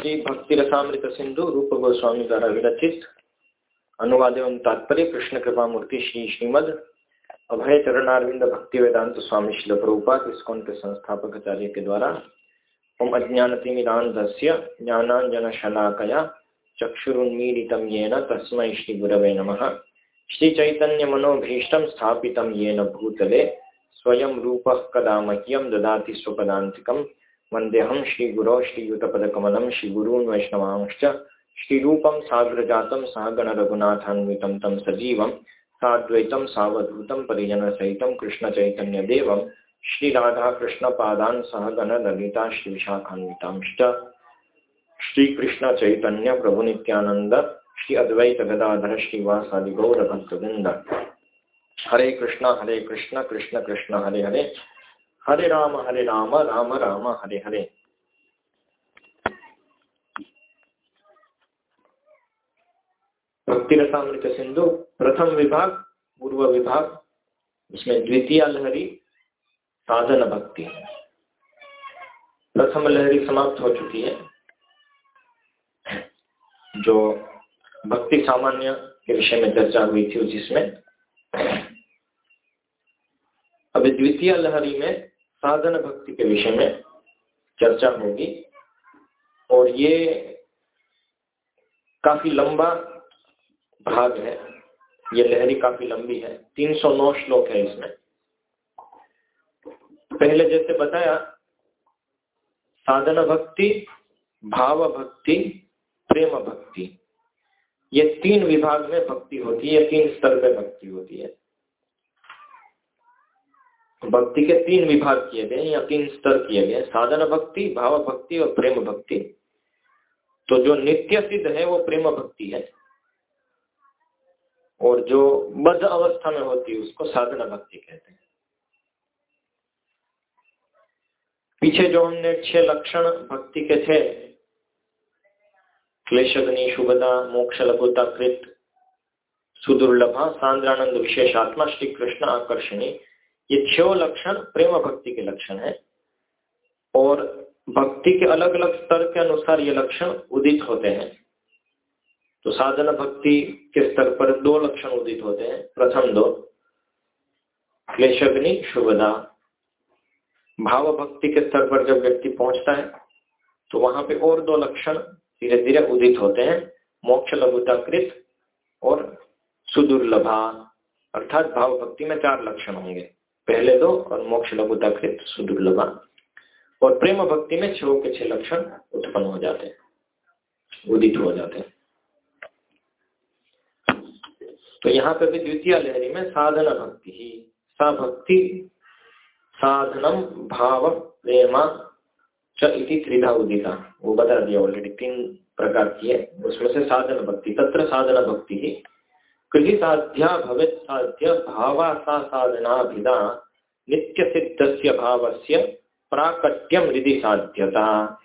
श्री भक्ति रसामृत सिंधु रूप गोस्वामी द्वारा विरचित अनुवाद एवं तात्पर्य कृष्ण कृपा मूर्ति श्री श्रीमद अभय चरणारविंद भक्ति वेदांत स्वामी शिल प्रभुपात इसकोन के संस्थापक आचार्य के द्वारा ओम अज्ञानतिमिरांधस्य ज्ञानांजनशलाकया चक्षुरुन्मीलितं येन तस्मै श्रीगुरवे नमः। श्रीचैतन्यमनोभीष्टं स्थापितं येन भूतले स्वयं रूपः कदा मह्यं ददाति स्वपदान्तिकम्। वंदेहम श्रीगुरो श्रीयुतपदकमलं श्रीगुरून् वैष्णवांश्च श्रीरूपं साग्रजातं सहगण रघुनाथान्वितं तं सजीवं साद्वैतं सावधूतं परिजनसहितं कृष्णचैतन्यदेवं श्रीराधाकृष्णपादान् सहगण ललिता श्रीविशाखान्वितांश्च श्रीकृष्णचैतन्यप्रभुनित्यानन्द श्री अद्वैत गदाधर श्रीवासादि गौरभक्तवृंद हरे कृष्ण हरे कृष्ण कृष्ण कृष्ण, हरे हरे। हरे राम हरे राम राम राम, हरे हरे। भक्ति रसामृत सिंधु, प्रथम विभाग, पूर्व विभाग इसमें द्वितीय लहरी, साधन भक्ति। प्रथम लहरी समाप्त हो चुकी है, जो भक्ति सामान्य के विषय में चर्चा हुई थी जिसमें। अभी द्वितीय लहरी में साधन भक्ति के विषय में चर्चा होगी। और ये काफ़ी लंबा भाग है। ये लहरी काफ़ी लंबी है। 309 श्लोक है इसमें। पहले जैसे बताया, साधन भक्ति, भाव भक्ति, प्रेम भक्ति। ये तीन विभाग में भक्ति होती है तीन स्तर पे भक्ति होती है। भक्ति के तीन विभाग किए गए, या तीन स्तर किए गए, साधन भक्ति, भाव भक्ति और प्रेम भक्ति। तो जो नित्य सिद्ध है, वो प्रेम भक्ति है। और जो बद्ध अवस्था में होती है, उसको साधना भक्ति कहते हैं। पीछे जो हमने छह लक्षण भक्ति के थे क्लेशग्नि शुभदा, मोक्ष लघुता, कृत, सुदुर्लभा, सांद्रानंद विशेषात्मा श्री कृष्ण आकर्षणी ये छह लक्षण प्रेम भक्ति के लक्षण है। और भक्ति के अलग अलग स्तर के अनुसार ये लक्षण उदित होते हैं। तो साधन भक्ति के स्तर पर दो लक्षण उदित होते हैं। प्रथम दो, क्लेशग्नि, शुभदा। भाव भक्ति के स्तर पर जब व्यक्ति पहुँचता है तो वहाँ पे और दो लक्षण धीरे धीरे उदित होते हैं। मोक्ष लघुताकृत और सुदुर्लभा। अर्थात भाव भक्ति में चार लक्षण होंगे। पहले दो और मोक्ष लघुताकृत सुदुर्लभा और प्रेम भक्ति में छो के छह लक्षण उत्पन्न हो जाते हैं, उदित हो जाते हैं। तो यहाँ पे भी द्वितीय लहरी में साधन भक्ति ही, सा भक्ति, साधनम भाव प्रेमा इति त्रिधा उदिता। वो बता दिया ऑलरेडी तीन प्रकार की है। उसमें से साधन भक्ति, तत्र साधन भक्ति ही साध्या भवित साध्य भावा सा साधनाभिधा नित्य सिद्ध भाव से प्राकट्यम हृदय साध्यता।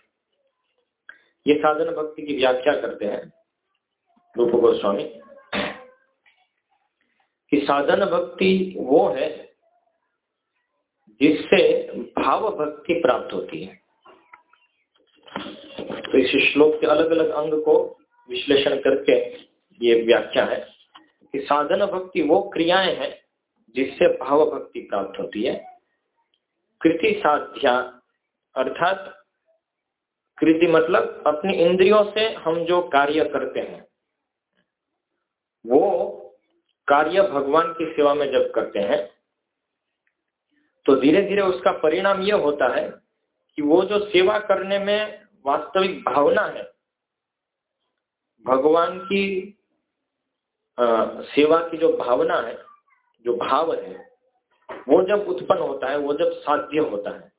ये साधन भक्ति की व्याख्या करते हैं, रूप गोस्वामी। कि साधन भक्ति वो है जिससे भाव भक्ति प्राप्त होती है। तो इस श्लोक के अलग अलग अंग को विश्लेषण करके ये व्याख्या है। कि साधन भक्ति वो क्रियाएँ हैं जिससे भाव भक्ति प्राप्त होती है। कृति साध्या, अर्थात कृति मतलब अपनी इंद्रियों से हम जो कार्य करते हैं, वो कार्य भगवान की सेवा में जब करते हैं तो धीरे धीरे उसका परिणाम यह होता है कि वो जो सेवा करने में वास्तविक भावना है, भगवान की सेवा की जो भावना है, जो भाव है, वो जब उत्पन्न होता है, वो जब साध्य होता है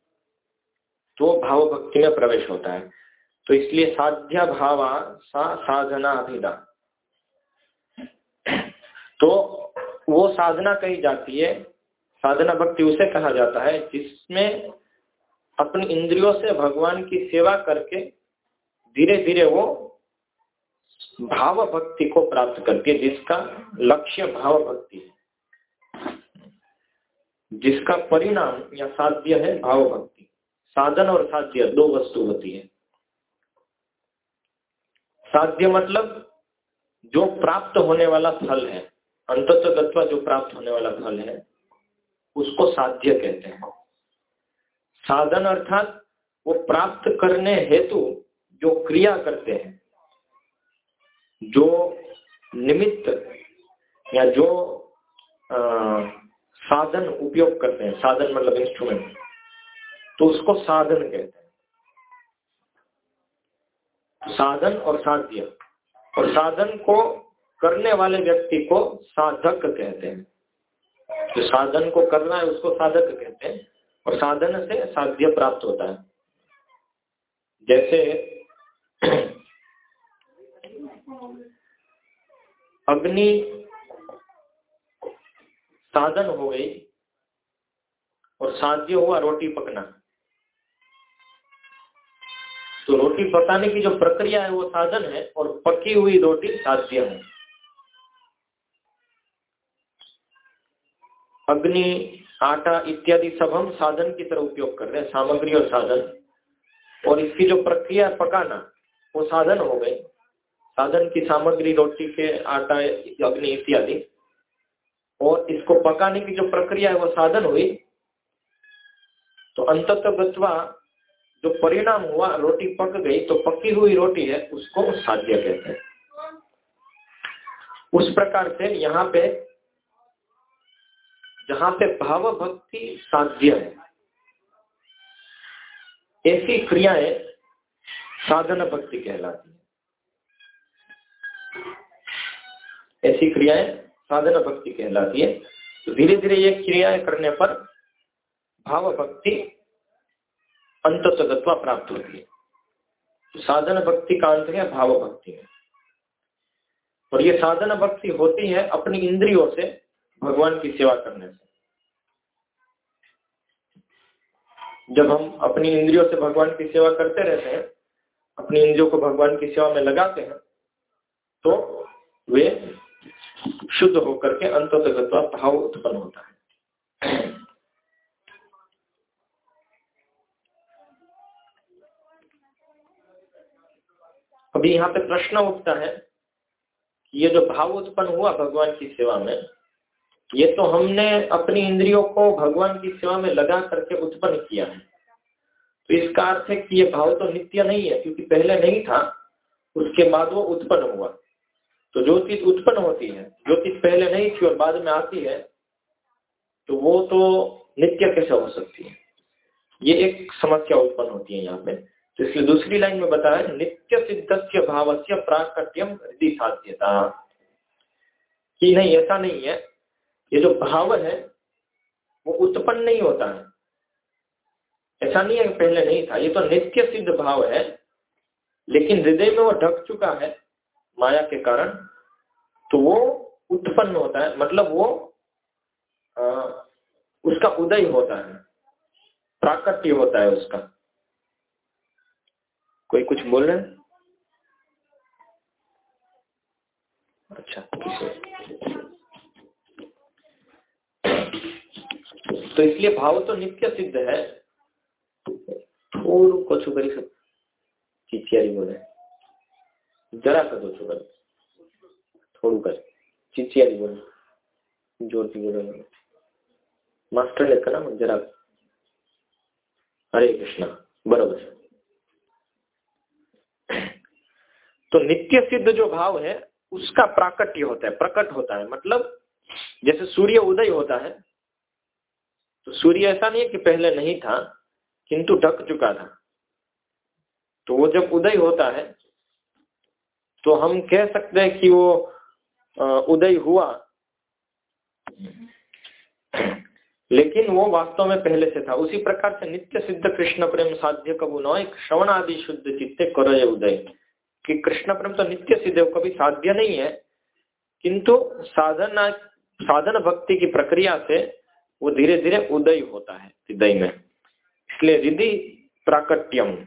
तो भाव भक्ति में प्रवेश होता है। तो इसलिए साध्य भावा सा साधना अभिदा तो वो साधना कही जाती है, साधना भक्ति उसे कहा जाता है, जिसमें अपनी इंद्रियों से भगवान की सेवा करके धीरे धीरे वो भाव भक्ति को प्राप्त करती है जिसका लक्ष्य भाव भक्ति है। जिसका परिणाम या साध्य है भाव भक्ति साधन और साध्य, दो वस्तु होती है। साध्य मतलब जो प्राप्त होने वाला फल है अंतत्व जो प्राप्त होने वाला फल है, उसको साध्य कहते हैं। साधन अर्थात वो प्राप्त करने हेतु जो क्रिया करते हैं जो निमित्त या जो आ, साधन उपयोग करते हैं साधन मतलब इंस्ट्रूमेंट तो उसको साधन कहते हैं। साधन और साध्य। और साधन को करने वाले व्यक्ति को साधक कहते हैं। जो तो साधन को करना है उसको साधक कहते हैं। और साधन से साध्य प्राप्त होता है। जैसे अग्नि साधन हो गई और साध्य हुआ रोटी पकना। तो रोटी पकाने की जो प्रक्रिया है वो साधन है और पकी हुई रोटी साध्य है। अग्नि, आटा इत्यादि सब हम साधन की तरह उपयोग कर रहे हैं, सामग्री और साधन। और इसकी जो प्रक्रिया पकाना, वो साधन हो गए साधन की सामग्री, रोटी के आटा, अग्नि इत्यादि। और इसको पकाने की जो प्रक्रिया है, वो साधन हुई। तो अंततः जो परिणाम हुआ, रोटी पक गई तो पकी हुई रोटी है, उसको साध्य कहते हैं। उस प्रकार से यहाँ पे, जहाँ पे भाव भक्ति साध्य है, ऐसी क्रियाएँ साधन भक्ति कहलाती ऐसी क्रियाएँ साधन भक्ति कहलाती है। तो धीरे धीरे ये क्रियाएँ करने पर भाव भक्ति अंतत्व प्राप्त होती है। तो साधन भक्ति का अंत है भाव भक्ति है। और ये साधन भक्ति होती है अपनी इंद्रियों से, भगवान की सेवा करने से। जब हम अपनी इंद्रियों से भगवान की सेवा करते रहते हैं, अपनी इंद्रियों को भगवान की सेवा में लगाते हैं तो वे शुद्ध होकर के अंततगत्वा भाव उत्पन्न होता है। अभी यहाँ पे प्रश्न उठता है कि ये जो भाव उत्पन्न हुआ भगवान की सेवा में, ये तो हमने अपनी इंद्रियों को भगवान की सेवा में लगा करके उत्पन्न किया है। तो इसका अर्थ है कि ये भाव तो नित्य नहीं है, क्योंकि पहले नहीं था, उसके बाद वो उत्पन्न हुआ। तो जो चीज़ उत्पन्न होती है, जो चीज़ पहले नहीं थी और बाद में आती है तो वो तो नित्य कैसे हो सकती है? ये एक समस्या उत्पन्न होती है यहाँ पे। तो इसलिए दूसरी लाइन में बताया, नित्य सिद्ध भाव से प्राकट्यम हृदय साध्यता। कि नहीं, ऐसा नहीं है। ये जो भाव है, वो उत्पन्न नहीं होता है। ऐसा नहीं है पहले नहीं था। ये तो नित्य सिद्ध भाव है, लेकिन हृदय में वो ढक चुका है। माया के कारण तो वो उत्पन्न होता है मतलब वो आ, उसका उदय होता है प्राकट्य होता है उसका। कोई कुछ बोल रहे हैं? अच्छा तो इसलिए भाव तो नित्य सिद्ध है। थोड़ा कुछ करी सब चिचियारी बोले जरा कर दो छुकर थोड़ू कर। चिचियारी बोले। ज़ोर की बोले। मास्टर लेकर ना जरा। हरे कृष्णा, बराबर। तो नित्य सिद्ध जो भाव है, उसका प्राकट्य होता है, प्रकट होता है। मतलब जैसे सूर्य उदय होता है तो सूर्य ऐसा नहीं है कि पहले नहीं था, किंतु ढक चुका था। तो वो जब उदय होता है तो हम कह सकते हैं कि वो उदय हुआ। लेकिन वो वास्तव में पहले से था। उसी प्रकार से नित्य सिद्ध कृष्ण प्रेम साध्य कबू नौ श्रवण आदि शुद्ध चित्ते करो उदय। कि कृष्ण प्रेम तो नित्य सिद्ध कभी साध्य नहीं है। किंतु साधन साधन भक्ति की प्रक्रिया से वो धीरे धीरे उदय होता है, हृदय में। इसलिए हृदय प्राकट्यम।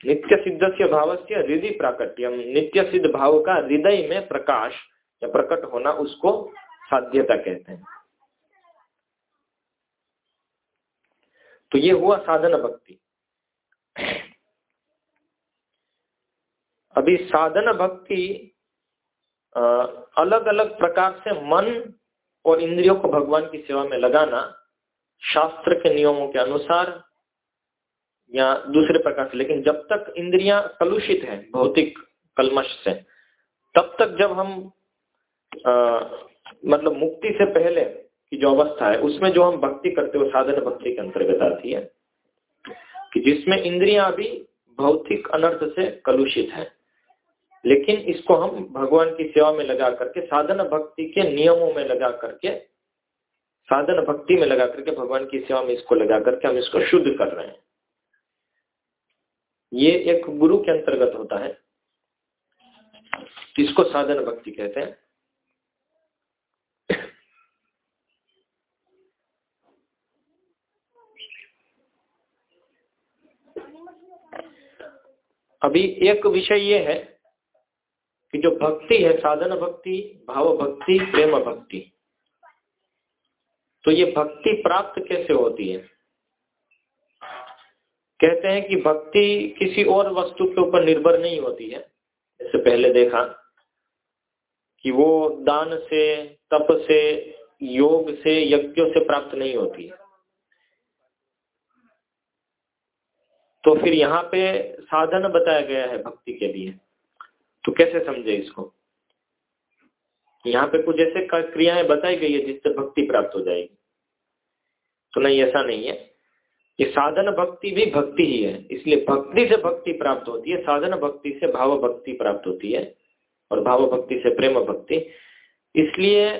नित्य सिद्ध से भाव से हृदय प्राकट्यम नित्य सिद्ध भाव का हृदय में प्रकाश। या प्रकट होना उसको साध्यता कहते हैं। तो ये हुआ साधन भक्ति। अभी साधन भक्ति अलग अलग प्रकार से मन और इंद्रियों को भगवान की सेवा में लगाना शास्त्र के नियमों के अनुसार या दूसरे प्रकार से लेकिन जब तक इंद्रियाँ कलुषित है भौतिक कलमश से तब तक जब हम आ, मतलब मुक्ति से पहले की जो अवस्था है उसमें जो हम भक्ति करते हो साधन भक्ति के अंतर्गत आती है कि जिसमें इंद्रियाँ भी भौतिक अनर्थ से कलुषित है लेकिन इसको हम भगवान की सेवा में लगा करके साधन भक्ति के नियमों में लगा करके साधन भक्ति में लगा करके भगवान की सेवा में इसको लगा करके हम इसको शुद्ध कर रहे हैं। ये एक गुरु के अंतर्गत होता है। इसको साधन भक्ति कहते हैं। अभी एक विषय ये है कि जो भक्ति है, साधन भक्ति, भाव भक्ति, प्रेम भक्ति तो ये भक्ति प्राप्त कैसे होती है? कहते हैं कि भक्ति किसी और वस्तु के ऊपर निर्भर नहीं होती है। जैसे पहले देखा कि वो दान से, तप से, योग से, यज्ञों से प्राप्त नहीं होती है। तो फिर यहाँ पे साधन बताया गया है भक्ति के लिए। तो कैसे समझे इसको? यहाँ पे कुछ ऐसे क्रियाएँ बताई गई है जिससे भक्ति प्राप्त हो जाएगी। तो नहीं, ऐसा नहीं है। ये साधन भक्ति भी भक्ति ही है। इसलिए भक्ति से भक्ति प्राप्त होती है, साधन भक्ति से भाव भक्ति प्राप्त होती है और भाव भक्ति से प्रेम भक्ति। इसलिए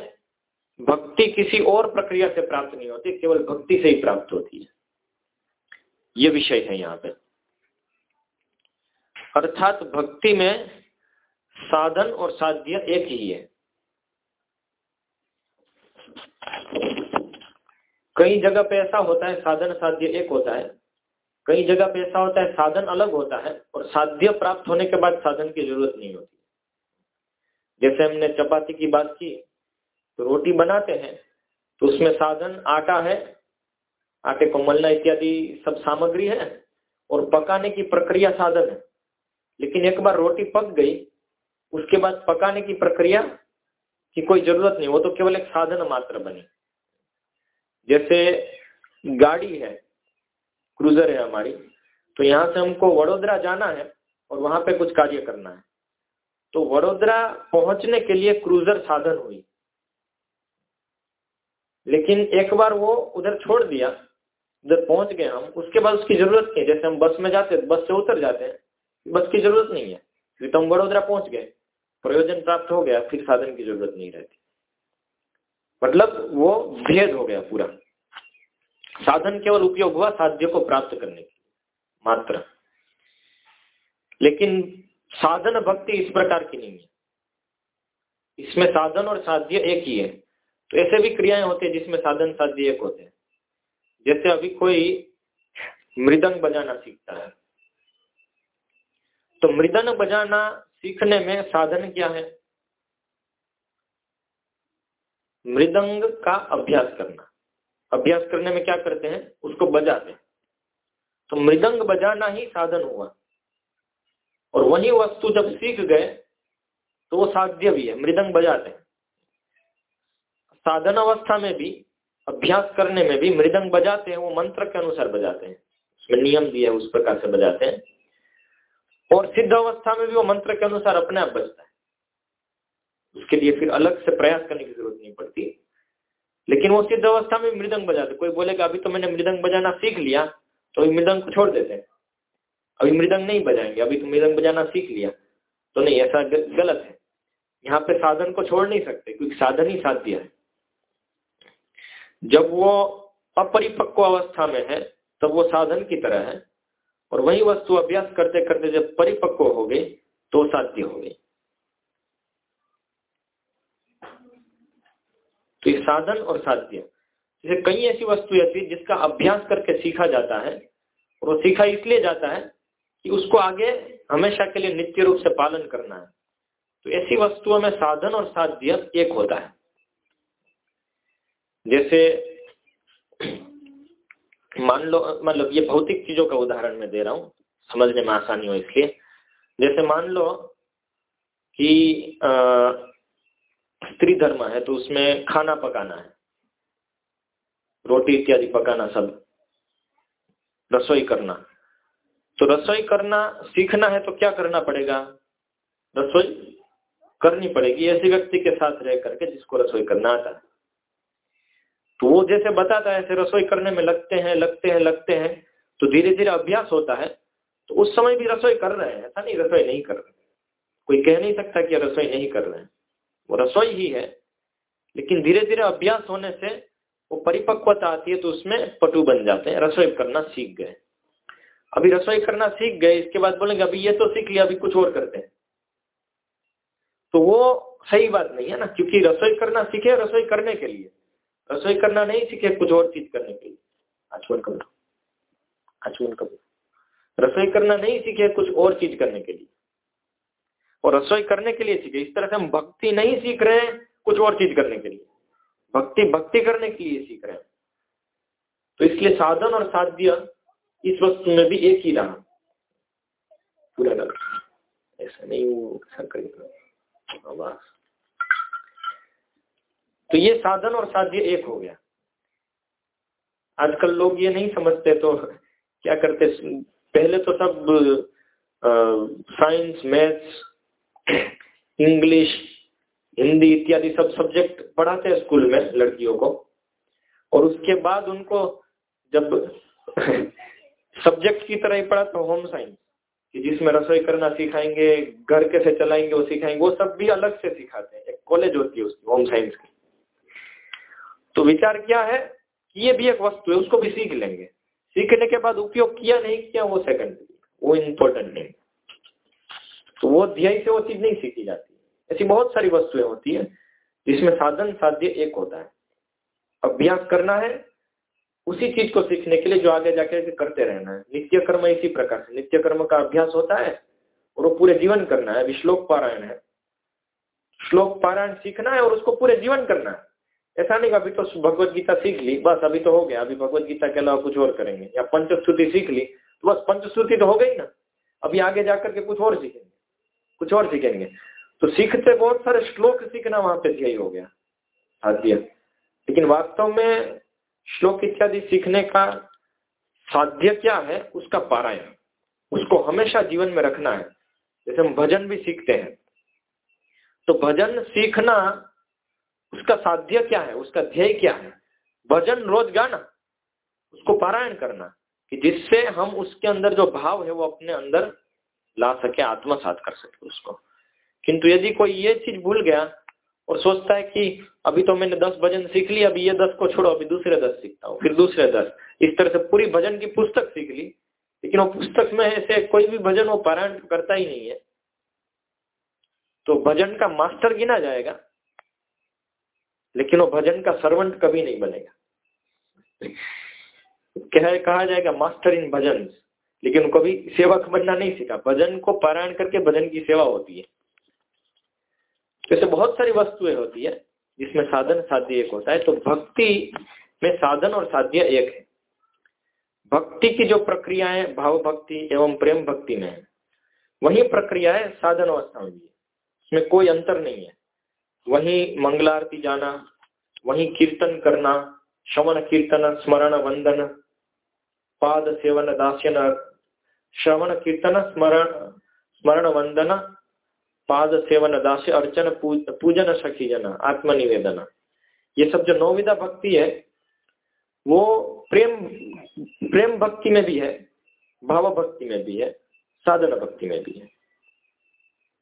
भक्ति किसी और प्रक्रिया से प्राप्त नहीं होती, केवल भक्ति से ही प्राप्त होती है। ये विषय है यहाँ पे। अर्थात भक्ति में साधन और साध्य एक ही है। कई जगह पे ऐसा होता है, साधन साध्य एक होता है। कई जगह पे ऐसा होता है, साधन अलग होता है और साध्य प्राप्त होने के बाद साधन की ज़रूरत नहीं होती। जैसे हमने चपाती की बात की तो रोटी बनाते हैं तो उसमें साधन, आटा है, आटे को मलना इत्यादि सब सामग्री है और पकाने की प्रक्रिया साधन है। लेकिन एक बार रोटी पक गई, उसके बाद पकाने की प्रक्रिया की कोई ज़रूरत नहीं, वो तो केवल एक साधन मात्र बनी। जैसे गाड़ी है क्रूजर है हमारी तो यहाँ से हमको वडोदरा जाना है और वहाँ पे कुछ कार्य करना है। तो वडोदरा पहुँचने के लिए क्रूजर साधन हुई। लेकिन एक बार वो उधर छोड़ दिया, उधर पहुँच गए हम, उसके बाद उसकी ज़रूरत नहीं। जैसे हम बस में जाते, बस से उतर जाते हैं, बस की ज़रूरत नहीं है। फिर तो हम वडोदरा पहुँच गए। प्रयोजन प्राप्त हो गया, फिर साधन की ज़रूरत नहीं रहती। मतलब वो भेद हो गया पूरा। साधन केवल उपयोग हुआ साध्य को प्राप्त करने के मात्र। लेकिन साधन भक्ति इस प्रकार की नहीं है। इसमें साधन और साध्य एक ही है। तो ऐसे भी क्रियाएँ होती है जिसमें साधन साध्य एक होते हैं। जैसे अभी कोई मृदंग बजाना सीखता है। तो मृदंग बजाना सीखने में साधन क्या है? मृदंग का अभ्यास करना। अभ्यास करने में क्या करते हैं? उसको बजाते हैं। तो मृदंग बजाना ही साधन हुआ। और वही वस्तु जब सीख गए तो वो साध्य भी है। मृदंग बजाते हैं। साधन अवस्था में भी, अभ्यास करने में भी मृदंग बजाते हैं, वो मंत्र के अनुसार बजाते हैं। उसमें नियम दिया है, उस प्रकार से बजाते हैं। और सिद्ध अवस्था में भी वो मंत्र के अनुसार अपने आप बजता है। उसके लिए फिर अलग से प्रयास करने की ज़रूरत नहीं पड़ती। लेकिन वो सिद्ध अवस्था में मृदंग बजाते कोई बोलेगा, अभी तो मैंने मृदंग बजाना सीख लिया तो अभी मृदंग को छोड़ देते अभी मृदंग नहीं बजाएँगे, अभी तो मृदंग बजाना सीख लिया। तो नहीं, ऐसा गलत है। यहाँ पे साधन को छोड़ नहीं सकते, क्योंकि साधन ही साध्य है। जब वो अपरिपक्व अवस्था में है, तब वो साधन की तरह है। और वही वस्तु अभ्यास करते करते जब परिपक्व हो गई तो साध्य हो गई तो ये साधन और साध्य। जैसे कई ऐसी वस्तु ऐसी जिसका अभ्यास करके सीखा जाता है और वो सीखा इसलिए जाता है कि उसको आगे हमेशा के लिए नित्य रूप से पालन करना है। तो ऐसी वस्तुओं में साधन और साध्य एक होता है। जैसे मान लो मतलब ये भौतिक चीज़ों का उदाहरण मैं दे रहा हूँ, समझने में आसानी हो इसलिए। जैसे मान लो कि स्त्री धर्म है तो उसमें खाना पकाना है। रोटी इत्यादि पकाना सब। रसोई करना। तो रसोई करना, सीखना है तो क्या करना पड़ेगा? रसोई करनी पड़ेगी ऐसे व्यक्ति के साथ रह करके जिसको रसोई करना आता है। तो वो जैसे बताता है, ऐसे रसोई करने में लगते हैं लगते हैं लगते हैं तो धीरे धीरे अभ्यास होता है तो उस समय भी रसोई कर रहे हैं। ऐसा नहीं, रसोई नहीं कर रहे कोई कह नहीं सकता कि रसोई नहीं कर रहे हैं। वो रसोई ही है। लेकिन धीरे धीरे अभ्यास होने से वो परिपक्वता आती है तो उसमें पटु बन जाते हैं, रसोई करना सीख गए। अभी रसोई करना सीख गए, इसके बाद बोलेंगे, अभी ये तो सीख लिया, अभी कुछ और करते हैं। तो वो सही बात नहीं है ना, क्योंकि रसोई करना सीखे रसोई करने के लिए। रसोई करना नहीं सीखे, कुछ और चीज़ करने के लिए। आचमन करो आचमन करो रसोई करना नहीं सीखे, कुछ और चीज़ करने के लिए। और रसोई करने के लिए सीखे। इस तरह से हम भक्ति नहीं सीख रहे हैं कुछ और चीज़ करने के लिए। भक्ति भक्ति करने के लिए सीख रहे हैं। तो इसलिए साधन और साध्य इस वस्तु में भी एक ही रहा। पूरा लग ऐसा नहीं वो तो ये साधन और साध्य एक हो गया। आजकल लोग ये नहीं समझते तो क्या करते? पहले तो सब साइंस मैथ्स इंग्लिश हिंदी इत्यादि सब सब्जेक्ट पढ़ाते हैं स्कूल में लड़कियों को। और उसके बाद उनको जब सब्जेक्ट की तरह ही पढ़ा तो होम साइंस कि जिसमें रसोई करना सिखाएँगे, घर कैसे चलाएँगे वो सिखाएँगे, वो सब भी अलग से सिखाते हैं। एक कॉलेज होती है उसकी होम साइंस की। तो विचार क्या है कि ये भी एक वस्तु है, उसको भी सीख लेंगे। सीखने के बाद उपयोग किया नहीं किया वो सेकंड वो इम्पोर्टेंट नहीं। तो वो ध्यान से वो चीज़ नहीं सीखी जाती ऐसी बहुत सारी वस्तुएँ होती है, जिसमें साधन साध्य एक होता है। अभ्यास करना है, उसी चीज़ को सीखने के लिए जो आगे जाकर करते रहना है। नित्य कर्म इसी प्रकार से। नित्य कर्म का अभ्यास होता है और वो पूरे जीवन करना है। अभी श्लोक पारायण है। श्लोक पारायण सीखना है और उसको पूरे जीवन करना है। ऐसा नहीं अभी तो भगवत गीता सीख ली, बस अभी तो हो गया। अभी भगवत गीता के अलावा कुछ और करेंगे। या पंचस्तुति सीख ली तो बस पंचस्तुति तो हो गई ना। अभी आगे जाकर के कुछ और सीखेंगे। कुछ और सीखेंगे। तो सीखते बहुत सारे श्लोक सीखना वहाँ पे ध्यय हो गया साध्य लेकिन वास्तव में श्लोक इत्यादि सीखने का साध्य क्या है, उसका पारायण। उसको हमेशा जीवन में रखना है। जैसे हम भजन भी सीखते हैं। तो भजन सीखना उसका साध्य क्या है, उसका ध्येय क्या है? भजन रोज गाना, उसको पारायण करना। कि जिससे हम उसके अंदर जो भाव है वो अपने अंदर ला सके, आत्मसात कर सके उसको। किंतु यदि कोई ये चीज़ भूल गया और सोचता है कि अभी तो मैंने दस भजन सीख ली अभी ये दस को छोड़ो, अभी दूसरे दस सीखता हूँ, फिर दूसरे दस। इस तरह से पूरी भजन की पुस्तक सीख ली, लेकिन वो पुस्तक में ऐसे कोई भी भजन वो पारायण करता ही नहीं है। तो भजन का मास्टर गिना जाएगा, लेकिन वो भजन का सर्वंट कभी नहीं बनेगा। कह, कहा जाएगा, मास्टर इन भजन लेकिन कभी सेवा बनना नहीं सीखा। भजन को पारायण करके भजन की सेवा होती है। जैसे बहुत सारी वस्तुएँ होती है, जिसमें साधन साध्य एक होता है तो भक्ति में साधन और साध्य एक है। भक्ति की जो प्रक्रियाएँ भाव भक्ति एवं प्रेम भक्ति में है, वही प्रक्रियाएँ साधन अवस्था में भी है उसमें कोई अंतर नहीं है। वही मंगलारती जाना, वही कीर्तन करना, श्रवण कीर्तन, स्मरण वंदन, पाद सेवन दास्यन श्रवण, कीर्तन, स्मरण स्मरण वंदन, पाद सेवन दास्य अर्चन पूजन सखी जन आत्मनिवेदन। ये सब जो नौविदा भक्ति है, वो प्रेम प्रेम भक्ति में भी है, भाव भक्ति में भी है, साधन भक्ति में भी है।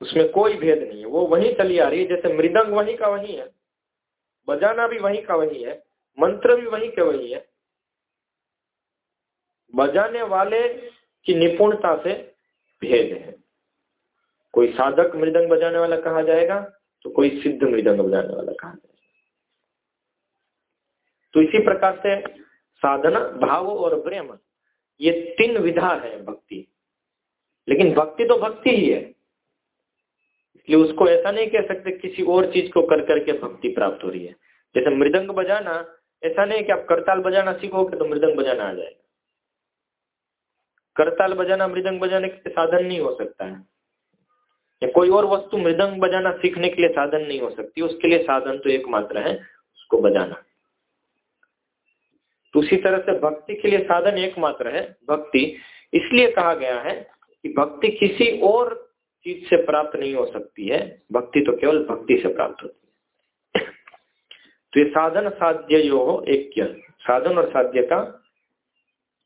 उसमें कोई भेद नहीं है। वो वही चली आ रही है, जैसे मृदंग वही का वही है, बजाना भी वही का वही है, मंत्र भी वही के वही है। बजाने वाले की निपुणता से भेद है। कोई साधक मृदंग बजाने वाला कहा जाएगा तो कोई सिद्ध मृदंग बजाने वाला कहा जाएगा। तो इसी प्रकार से साधना, भाव और प्रेम, ये तीन विधा है भक्ति। लेकिन भक्ति तो भक्ति ही है। इसलिए उसको ऐसा नहीं कह सकते किसी और चीज़ को कर करके भक्ति प्राप्त हो रही है। जैसे मृदंग बजाना, ऐसा नहीं कि आप करताल बजाना सीखोगे तो मृदंग बजाना आ जाएगा। करताल बजाना, मृदंग बजाने के साधन नहीं हो सकता है। या कोई और वस्तु मृदंग बजाना सीखने के लिए साधन नहीं हो सकती, उसके लिए साधन तो एकमात्र है, उसको बजाना। तो उसी तरह से भक्ति के लिए साधन एकमात्र है, भक्ति। इसलिए कहा गया है कि भक्ति किसी और चीज़ से प्राप्त नहीं हो सकती है, भक्ति तो केवल भक्ति से प्राप्त होती है। तो ये साधन साध्य जो हो, एक साधन और साध्य का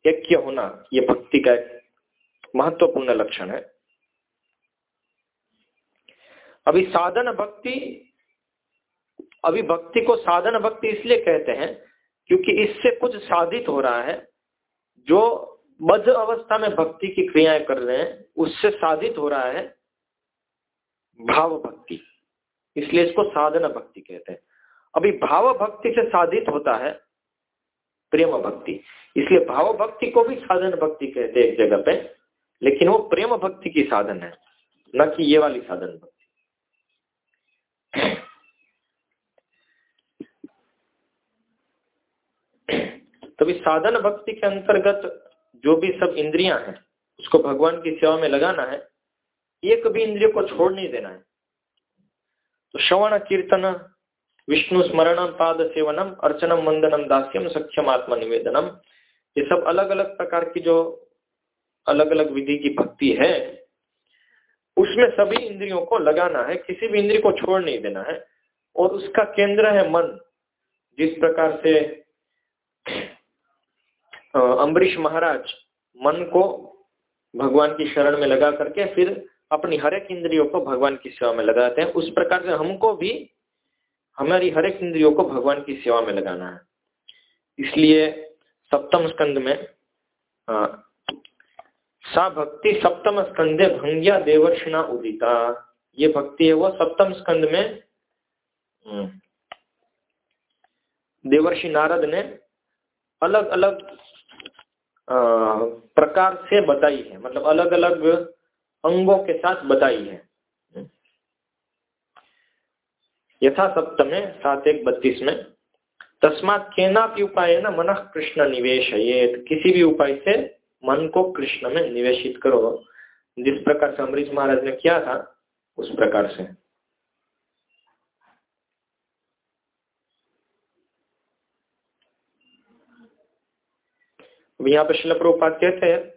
ऐक्य होना ये भक्ति का एक महत्वपूर्ण लक्षण है। अभी साधन भक्ति, अभी भक्ति को साधन भक्ति इसलिए कहते हैं क्योंकि इससे कुछ साधित हो रहा है। जो बद्ध अवस्था में भक्ति की क्रियाएँ कर रहे हैं, उससे साधित हो रहा है भाव भक्ति। इसलिए इसको साधन भक्ति कहते हैं। अभी भाव भक्ति से साधित होता है प्रेम भक्ति। इसलिए भाव भक्ति को भी साधन भक्ति कहते हैं एक जगह पे, लेकिन वो प्रेम भक्ति की साधन है, न कि ये वाली साधन भक्ति। तभी साधन भक्ति के अंतर्गत जो भी सब इंद्रियाँ हैं, उसको भगवान की सेवा में लगाना है, एक भी इंद्रिय को छोड़ नहीं देना है। तो श्रवण, कीर्तन विष्णु स्मरणम पाद सेवनम अर्चनम वंदनम दास्यम सक्षम आत्मा निवेदनम ये सब अलग अलग प्रकार की जो अलग अलग विधि की भक्ति है, उसमें सभी इंद्रियों को लगाना है, किसी भी इंद्रिय को छोड़ नहीं देना है। और उसका केंद्र है मन। जिस प्रकार से अम्बरीश महाराज मन को भगवान की शरण में लगा करके फिर अपनी हर एक इंद्रियों को भगवान की सेवा में लगाते हैं, उस प्रकार से हमको भी हमारी हर एक इंद्रियों को भगवान की सेवा में लगाना है। इसलिए सप्तम स्कंद में आ, सा भक्ति सप्तम स्कंदे भंग्या देवर्षिणा उदिता। ये भक्ति है वो सप्तम स्कंद में हम्म, देवर्षि नारद ने अलग अलग आ, प्रकार से बताई है। मतलब अलग अलग अंगों के साथ बताई है। यथा सप्तमे सात एक बत्तीस में तस्मात केना भी उपाय न मन कृष्ण निवेश किसी भी उपाय से मन को कृष्ण में निवेशित करो। जिस प्रकार से अमरीश महाराज ने किया था, उस प्रकार से। यहाँ पर शिल प्रभुपात कहते हैं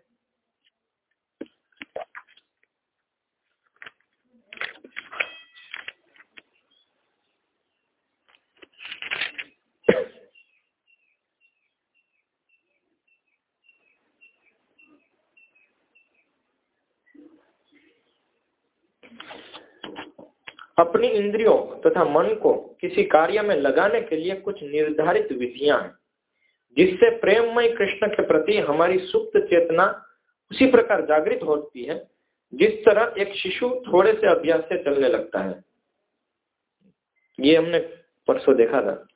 अपनी इंद्रियों तथा मन को किसी कार्य में लगाने के लिए कुछ निर्धारित विधियाँ हैं, जिससे प्रेममय कृष्ण के प्रति हमारी सुप्त चेतना उसी प्रकार जागृत होती है, जिस तरह एक शिशु थोड़े से अभ्यास से चलने लगता है। ये हमने परसों देखा था।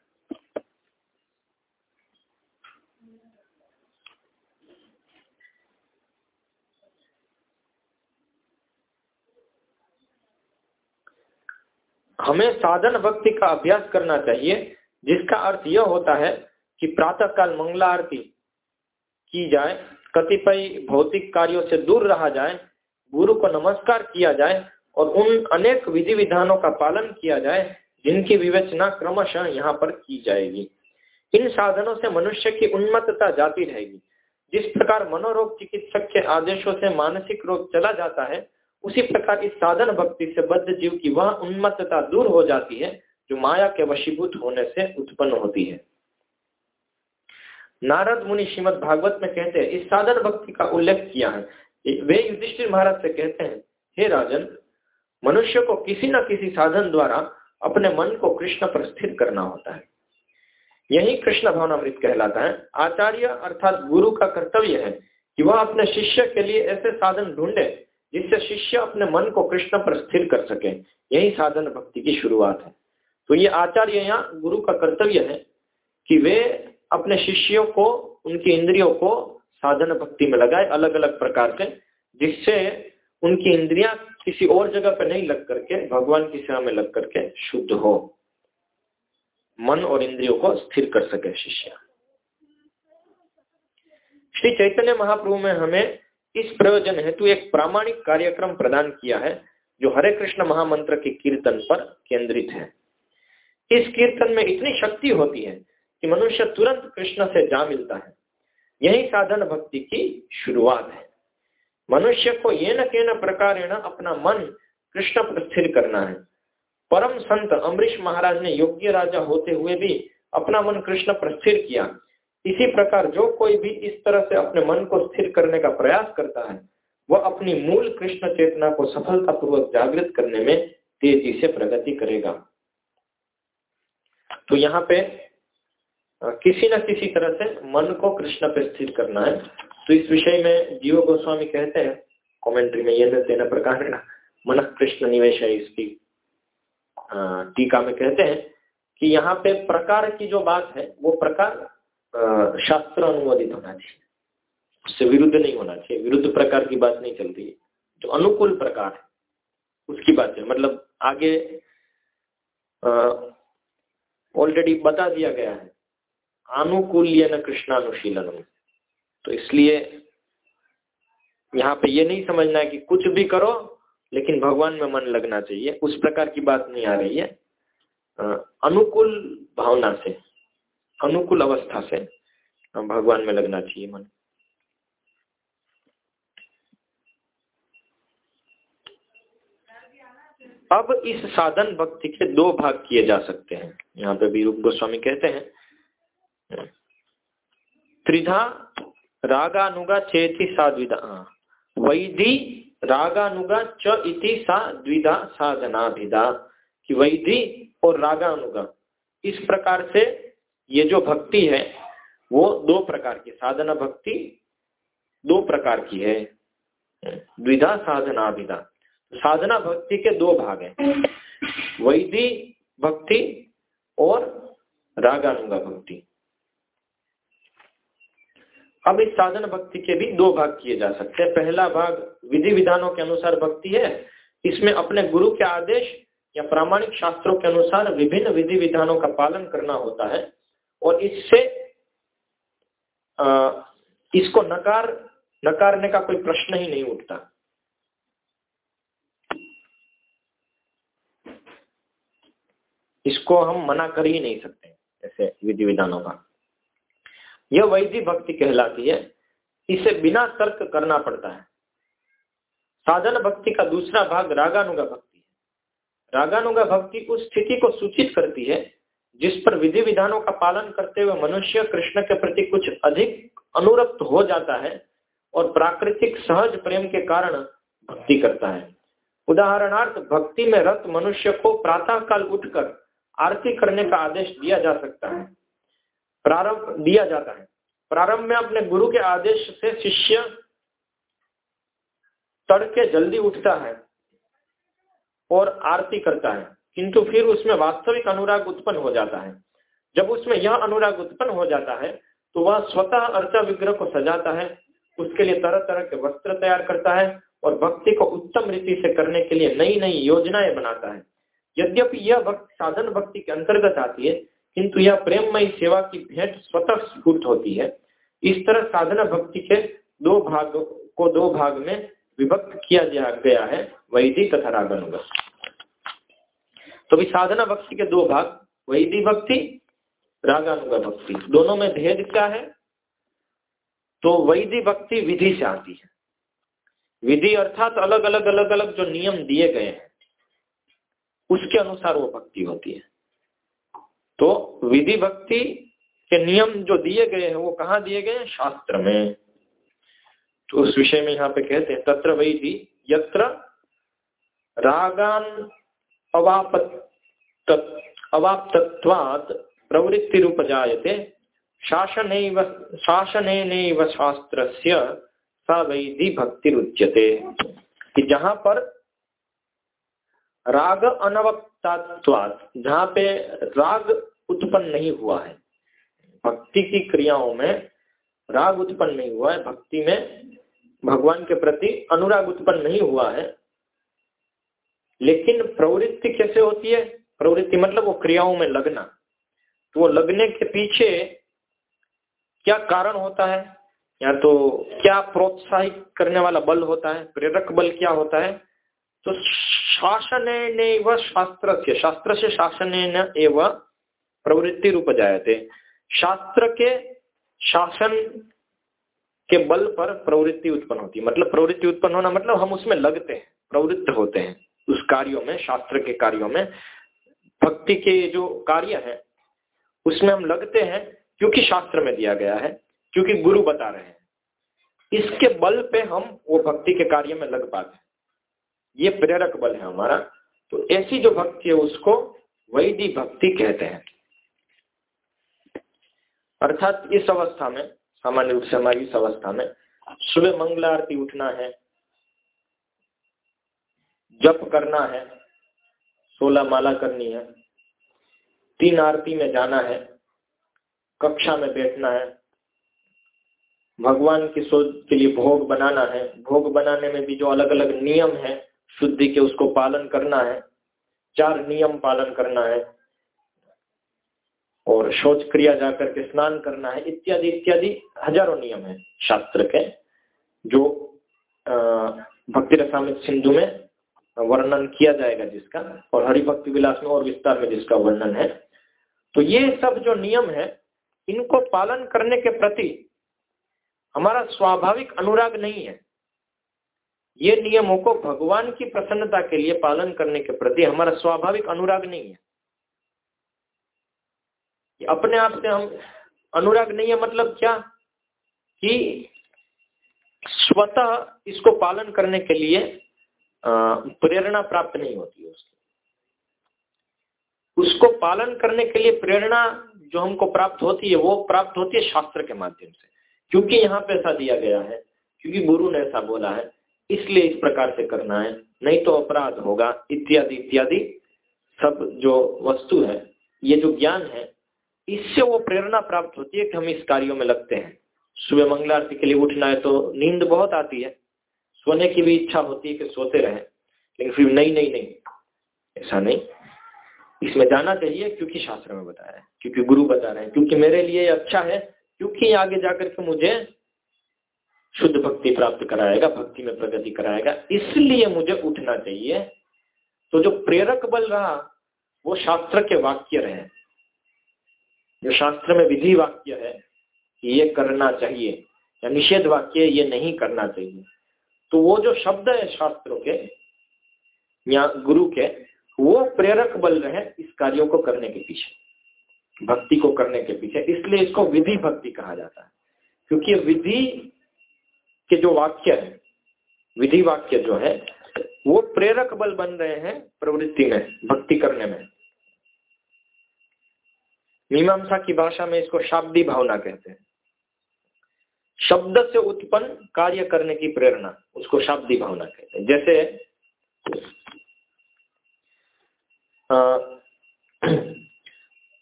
हमें साधन भक्ति का अभ्यास करना चाहिए, जिसका अर्थ यह होता है कि प्रातः काल मंगला आरती की जाए, कतिपय भौतिक कार्यों से दूर रहा जाए, गुरु को नमस्कार किया जाए, और उन अनेक विधि विधानों का पालन किया जाए, जिनकी विवेचना क्रमशः यहाँ पर की जाएगी। इन साधनों से मनुष्य की उन्मत्तता जाती रहेगी। जिस प्रकार मनोरोग चिकित्सक के आदेशों से मानसिक रोग चला जाता है उसी प्रकार इस साधन भक्ति से बद्ध जीव की वह उन्मत्तता दूर हो जाती है, जो माया के वशीभूत होने से उत्पन्न होती है। नारद मुनि श्रीमद भागवत में कहते हैं, इस साधन भक्ति का उल्लेख किया है। वे युधिष्ठिर महाराज से कहते हैं, हे राजन, मनुष्य को किसी न किसी साधन द्वारा अपने मन को कृष्ण पर स्थिर करना होता है। यही कृष्ण भावनामृत कहलाता है। आचार्य अर्थात गुरु का कर्तव्य है कि वह अपने शिष्य के लिए ऐसे साधन ढूंढे जिससे शिष्य अपने मन को कृष्ण पर स्थिर कर सके। यही साधन भक्ति की शुरुआत है। तो ये आचार्य यहाँ गुरु का कर्तव्य है कि वे अपने शिष्यों को, उनकी इंद्रियों को साधन भक्ति में लगाए अलग अलग प्रकार से जिससे उनकी इंद्रियाँ किसी और जगह पर नहीं लग करके, भगवान की सेवा में लग करके शुद्ध हो। मन और इंद्रियों को स्थिर कर सके शिष्य। श्री चैतन्य महाप्रभु में हमें इस प्रयोजन हेतु एक प्रामाणिक कार्यक्रम प्रदान किया है, जो हरे कृष्ण महामंत्र के कीर्तन पर केंद्रित है। इस कीर्तन में इतनी शक्ति होती है कि मनुष्य तुरंत कृष्ण से जा मिलता है। यही साधन भक्ति की शुरुआत है। मनुष्य को ये न के न प्रकार अपना मन कृष्ण पर स्थिर करना है। परम संत अमरीश महाराज ने योग्य राजा होते हुए भी अपना मन कृष्ण पर स्थिर किया। इसी प्रकार जो कोई भी इस तरह से अपने मन को स्थिर करने का प्रयास करता है, वह अपनी मूल कृष्ण चेतना को सफलतापूर्वक जागृत करने में तेज़ी से प्रगति करेगा। तो यहाँ पे किसी न किसी तरह से मन को कृष्ण पे स्थिर करना है। तो इस विषय में जीव गोस्वामी कहते हैं कमेंट्री में ये देना प्रकार मन कृष्ण निवेश है इसकी। टीका में कहते हैं कि यहाँ पे प्रकार की जो बात है, वो प्रकार शास्त्र अनुमोदित होना चाहिए। उससे विरुद्ध नहीं होना चाहिए। विरुद्ध प्रकार की बात नहीं चलती। है जो अनुकूल प्रकार है, उसकी बात है मतलब आगे ऑलरेडी बता दिया गया है। अनुकूल्य न कृष्णानुशीलनम। तो इसलिए यहाँ पे ये नहीं समझना है कि कुछ भी करो, लेकिन भगवान में मन लगना चाहिए। उस प्रकार की बात नहीं आ रही है। अनुकूल भावना से अनुकूल अवस्था से भगवान में लगना चाहिए मन। अब इस साधन भक्ति के दो भाग किए जा सकते हैं। यहाँ पे भी रूप गोस्वामी कहते हैं, त्रिधा रागानुगा चेती साद्विधा हाँ। वैधि रागानुगा च इति सा द्विधा साधनाभिधा। कि वैधि और रागानुगा, इस प्रकार से ये जो भक्ति है, वो दो प्रकार की, साधना भक्ति दो प्रकार की है। द्विधा, साधना विधा साधना भक्ति के दो भाग हैं। वैधि भक्ति और रागानुगा भक्ति। अब इस साधन भक्ति के भी दो भाग किए जा सकते हैं। पहला भाग विधि विधानों के अनुसार भक्ति है। इसमें अपने गुरु के आदेश या प्रामाणिक शास्त्रों के अनुसार विभिन्न विधि विधानों का पालन करना होता है। और इससे इसको नकार, नकारने का कोई प्रश्न ही नहीं उठता। इसको हम मना कर ही नहीं सकते, ऐसे विधि विधानों का। यह वैधि भक्ति कहलाती है। इसे बिना तर्क करना पड़ता है। साधन भक्ति का दूसरा भाग रागानुगा भक्ति है। रागानुगा भक्ति उस स्थिति को सूचित करती है जिस पर विधि विधानों का पालन करते हुए मनुष्य कृष्ण के प्रति कुछ अधिक अनुरक्त हो जाता है और प्राकृतिक सहज प्रेम के कारण भक्ति करता है। उदाहरणार्थ, भक्ति में रत मनुष्य को प्रातः काल उठकर आरती करने का आदेश दिया जा सकता है। प्रारंभ दिया जाता है। प्रारंभ में अपने गुरु के आदेश से शिष्य तड़के जल्दी उठता है और आरती करता है। किंतु फिर उसमें वास्तविक अनुराग उत्पन्न हो जाता है। जब उसमें यह अनुराग उत्पन्न हो जाता है तो वह स्वतः अर्चा विग्रह को सजाता है, उसके लिए तरह तरह के वस्त्र तैयार करता है और भक्ति को उत्तम रीति से करने के लिए नई नई योजनाएँ बनाता है। यद्यपि यह भक्ति साधन भक्ति के अंतर्गत आती है, किंतु यह प्रेममयी सेवा की भेंट स्वतः स्फूर्त होती है। इस तरह साधना भक्ति के दो भाग को दो भाग में विभक्त किया गया है, वैदिक तथा रागानुग तो भी साधना भक्ति के दो भाग, वैदिक भक्ति, रागानुगा भक्ति। दोनों में भेद क्या है? तो वैदिक भक्ति विधि से आती है। विधि अर्थात अलग अलग अलग अलग जो नियम दिए गए हैं, उसके अनुसार वो भक्ति होती है। तो विधि भक्ति के नियम जो दिए गए हैं, वो कहाँ दिए गए हैं? शास्त्र में। तो उस विषय में यहाँ पे कहते हैं, तत्र वैधि, यत्र रागान अवापत अवाप्तत्वात् प्रवृत्ति रूप जायते शासन शासन शास्त्र सा वैधि भक्ति रुच्यते कि जहाँ पर राग अनवक्तात्वात, जहाँ पे राग उत्पन्न नहीं हुआ है। भक्ति की क्रियाओं में राग उत्पन्न नहीं हुआ है, भक्ति में भगवान के प्रति अनुराग उत्पन्न नहीं हुआ है। लेकिन प्रवृत्ति कैसे होती है? प्रवृत्ति मतलब वो क्रियाओं में लगना। तो वो लगने के पीछे क्या कारण होता है? या तो क्या प्रोत्साहित करने वाला बल होता है? प्रेरक बल क्या होता है? तो शासन शास्त्र से शास्त्र से शासन एवं प्रवृत्ति रूप जायते। शास्त्र के शासन के बल पर प्रवृत्ति उत्पन्न होती है। मतलब प्रवृत्ति उत्पन्न होना मतलब हम उसमें लगते हैं, प्रवृत्त होते हैं। उस कार्यों में, शास्त्र के कार्यों में, भक्ति के जो कार्य है, उसमें हम लगते हैं क्योंकि शास्त्र में दिया गया है, क्योंकि गुरु बता रहे हैं। इसके बल पे हम वो भक्ति के कार्य में लग पाते हैं। ये प्रेरक बल है हमारा। तो ऐसी जो भक्ति है, उसको वैदी भक्ति कहते हैं। अर्थात इस अवस्था में, सामान्य रूप से हमारी इस अवस्था में, सुबह मंगला आरती उठना है जप करना है सोलह माला करनी है, तीन आरती में जाना है, कक्षा में बैठना है, भगवान की सोच के लिए भोग बनाना है, भोग बनाने में भी जो अलग अलग नियम है शुद्धि के, उसको पालन करना है, चार नियम पालन करना है, और शौच क्रिया जाकर के स्नान करना है, इत्यादि इत्यादि हज़ारों नियम है शास्त्र के, जो भक्ति रसामित सिंधु में वर्णन किया जाएगा जिसका, और हरिभक्ति विलास में और विस्तार में जिसका वर्णन है। तो ये सब जो नियम है, इनको पालन करने के प्रति हमारा स्वाभाविक अनुराग नहीं है। ये नियमों को भगवान की प्रसन्नता के लिए पालन करने के प्रति हमारा स्वाभाविक अनुराग नहीं है। अपने आप से हम अनुराग नहीं है मतलब क्या? कि स्वतः इसको पालन करने के लिए प्रेरणा प्राप्त नहीं होती है उसकी। उसको पालन करने के लिए प्रेरणा जो हमको प्राप्त होती है, वो प्राप्त होती है शास्त्र के माध्यम से। क्योंकि यहाँ पे ऐसा दिया गया है, क्योंकि गुरु ने ऐसा बोला है, इसलिए इस प्रकार से करना है, नहीं तो अपराध होगा, इत्यादि इत्यादि, सब जो वस्तु है, ये जो ज्ञान है, इससे वो प्रेरणा प्राप्त होती है कि हम इस कार्यों में लगते हैं। सुबह मंगला आरती के लिए उठना है तो नींद बहुत आती है सोने की भी इच्छा होती है कि सोते रहे, लेकिन फिर नहीं नहीं नहीं, ऐसा नहीं। इसमें जाना चाहिए क्योंकि शास्त्र में बताया है, क्योंकि गुरु बता रहे हैं, क्योंकि मेरे लिए अच्छा है, क्योंकि आगे जाकर के मुझे शुद्ध भक्ति प्राप्त कराएगा, भक्ति में प्रगति कराएगा, इसलिए मुझे उठना चाहिए। तो जो प्रेरक बल रहा, वो शास्त्र के वाक्य रहे। जो शास्त्र में विधि वाक्य है ये करना चाहिए, या निषेध वाक्य ये नहीं करना चाहिए। तो वो जो शब्द है शास्त्रों के, या गुरु के, वो प्रेरक बल रहे इस कार्यों को करने के पीछे, भक्ति को करने के पीछे। इसलिए इसको विधि भक्ति कहा जाता है। क्योंकि विधि के जो वाक्य है, विधि वाक्य जो है, वो प्रेरक बल बन रहे हैं प्रवृत्ति में, भक्ति करने में। मीमांसा की भाषा में इसको शाब्दी भावना कहते हैं। शब्द से उत्पन्न कार्य करने की प्रेरणा, उसको शाब्दी भावना कहते हैं। जैसे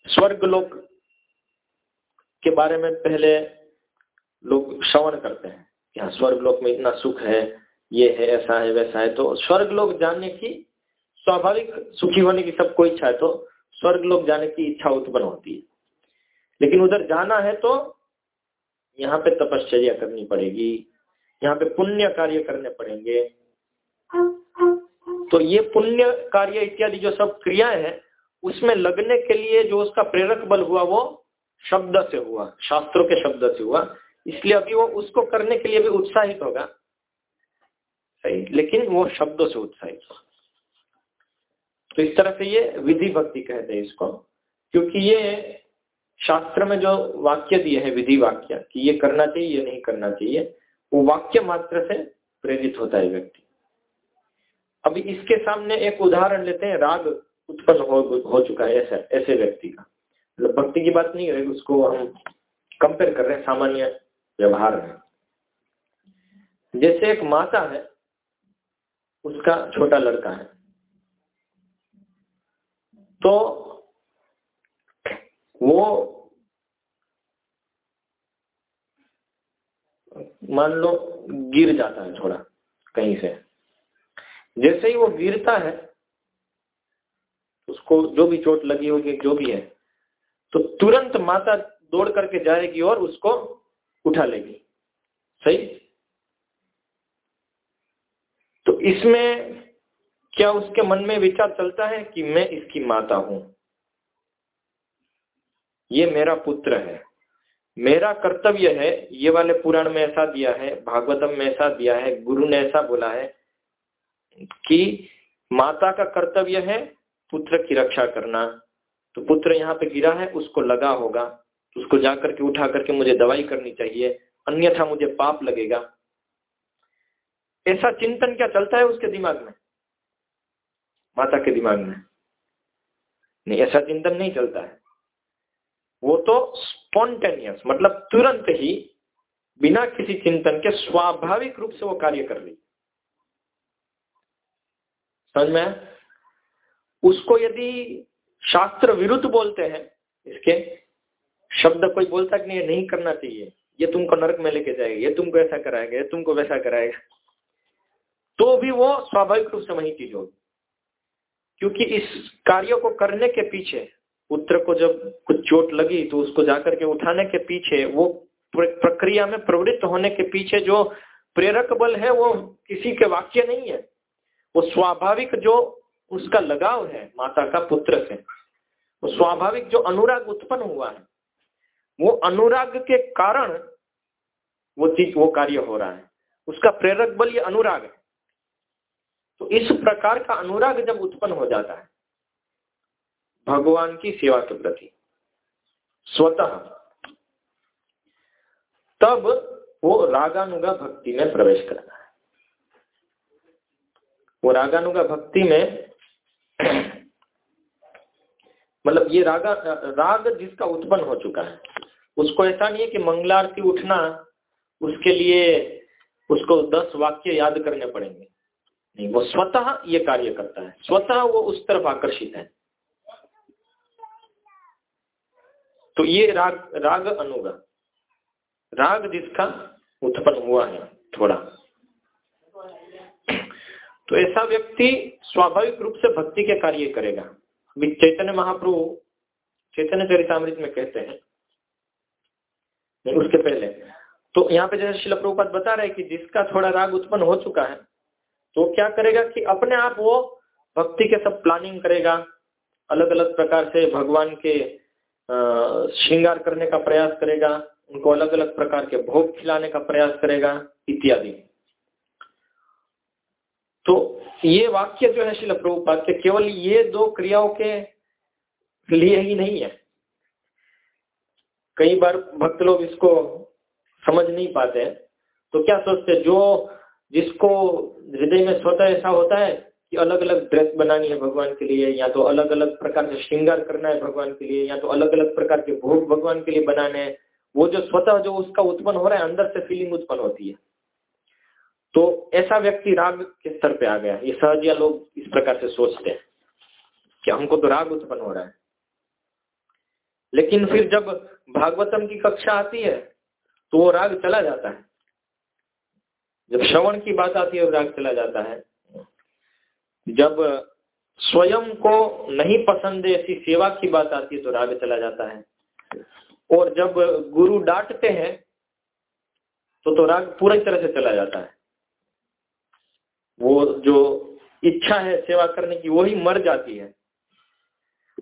स्वर्ग लोक के बारे में पहले लोग श्रवण करते हैं कि हाँ स्वर्ग लोक में इतना सुख है, ये है, ऐसा है, वैसा है। तो स्वर्ग लोक जानने की स्वाभाविक सुखी होने की सबको इच्छा है तो स्वर्ग लोक जाने की इच्छा उत्पन्न होती है। लेकिन उधर जाना है तो यहाँ पे तपश्चर्या करनी पड़ेगी, यहाँ पे पुण्य कार्य करने पड़ेंगे। तो ये पुण्य कार्य इत्यादि जो सब क्रियाएँ हैं, उसमें लगने के लिए जो उसका प्रेरक बल हुआ वो शब्द से हुआ, शास्त्रों के शब्द से हुआ। इसलिए अभी वो उसको करने के लिए भी उत्साहित होगा। सही? लेकिन वो शब्दों से उत्साहित होगा। तो इस तरह से ये विधि भक्ति कहते हैं इसको, क्योंकि ये शास्त्र में जो वाक्य दिए हैं विधि वाक्य कि ये करना चाहिए ये नहीं करना चाहिए वो वाक्य मात्र से प्रेरित होता है व्यक्ति। अभी इसके सामने एक उदाहरण लेते हैं राग उत्पन्न हो, हो चुका है ऐसा ऐसे व्यक्ति का। मतलब भक्ति की बात नहीं है उसको हम कंपेयर कर रहे हैं सामान्य व्यवहार में। जैसे एक माता है उसका छोटा लड़का है। तो वो मान लो, गिर जाता है थोड़ा, कहीं से। जैसे ही वो गिरता है, उसको जो भी चोट लगी होगी, जो भी है तो तुरंत माता दौड़ करके जाएगी और उसको उठा लेगी। सही? तो इसमें क्या उसके मन में विचार चलता है कि मैं इसकी माता हूँ? ये मेरा पुत्र है। मेरा कर्तव्य है ये वाले पुराण में ऐसा दिया है, भागवतम में ऐसा दिया है, गुरु ने ऐसा बोला है कि माता का कर्तव्य है पुत्र की रक्षा करना। तो पुत्र यहाँ पे गिरा है, उसको लगा होगा। तो उसको जाकर के, उठा करके मुझे दवाई करनी चाहिए, अन्यथा मुझे पाप लगेगा। ऐसा चिंतन क्या चलता है उसके दिमाग में? माता के दिमाग में। नहीं, ऐसा चिंतन नहीं चलता है। वो तो स्पॉन्टेनियस मतलब तुरंत ही बिना किसी चिंतन के स्वाभाविक रूप से वो कार्य कर रही। समझ में उसको यदि शास्त्र विरुद्ध बोलते हैं, इसके शब्द कोई बोलता कि नहीं नहीं करना चाहिए, ये तुमको नरक में लेके जाएगा, ये तुमको ऐसा कराएगा, ये तुमको वैसा कराएगा तो भी वो स्वाभाविक रूप से वही चीज़ होगी। क्योंकि इस कार्य को करने के पीछे पुत्र को जब कुछ चोट लगी तो उसको जाकर के उठाने के पीछे, वो प्रक्रिया में प्रवृत्त होने के पीछे जो प्रेरक बल है वो किसी के वाक्य नहीं है। वो स्वाभाविक जो उसका लगाव है, माता का पुत्र से, वो स्वाभाविक जो अनुराग उत्पन्न हुआ है, वो अनुराग के कारण वो चीज़ वो कार्य हो रहा है। उसका प्रेरक बल ये अनुराग है। तो इस प्रकार का अनुराग जब उत्पन्न हो जाता है भगवान की सेवा के प्रति। स्वतः। तब वो रागानुगा भक्ति में प्रवेश करना है। वो रागानुगा भक्ति में मतलब ये रागा, राग जिसका उत्पन्न हो चुका है, उसको ऐसा नहीं है कि मंगलारती उठना, उसके लिए उसको दस वाक्य याद करने पड़ेंगे। नहीं, वो स्वतः ये कार्य करता है। स्वतः वो उस तरफ़ आकर्षित है। तो ये राग राग अनुगा। राग जिसका उत्पन्न हुआ है, थोड़ा। तो ऐसा व्यक्ति स्वाभाविक रूप से भक्ति के कार्य करेगा। अभी चैतन्य महाप्रभु, चैतन्य चरितमृत में कहते हैं। उसके पहले। तो यहाँ पे जैसे शिल प्रभुपात बता रहे कि जिसका थोड़ा राग उत्पन्न हो चुका है तो क्या करेगा कि अपने आप वो भक्ति के सब प्लानिंग करेगा। अलग अलग प्रकार से भगवान के श्रृंगार करने का प्रयास करेगा, उनको अलग अलग प्रकार के भोग खिलाने का प्रयास करेगा, इत्यादि। तो ये वाक्य जो है शिल प्रभुपाद के, केवल ये दो क्रियाओं के लिए ही नहीं है। कई बार भक्त लोग इसको समझ नहीं पाते तो क्या सोचते जो जिसको हृदय में स्वतः ऐसा होता है कि अलग अलग ड्रेस बनानी है भगवान के लिए, या तो अलग अलग प्रकार से श्रृंगार करना है भगवान के लिए, या तो अलग अलग प्रकार के भोग भगवान के लिए बनाने हैं, वो जो स्वतः जो उसका उत्पन्न हो रहा है, अंदर से फीलिंग उत्पन्न होती है। तो ऐसा व्यक्ति राग के स्तर पे आ गया ये सहजिया लोग इस प्रकार से सोचते हैं कि हमको तो राग उत्पन्न हो रहा है। लेकिन फिर जब भागवतम की कक्षा आती है तो वो राग चला जाता है। जब श्रवण की बात आती है राग चला जाता है। जब स्वयं को नहीं पसंद ऐसी सेवा की बात आती है तो राग चला जाता है। और जब गुरु डांटते हैं तो तो राग पूरी तरह से चला जाता है। वो जो इच्छा है सेवा करने की, वही मर जाती है।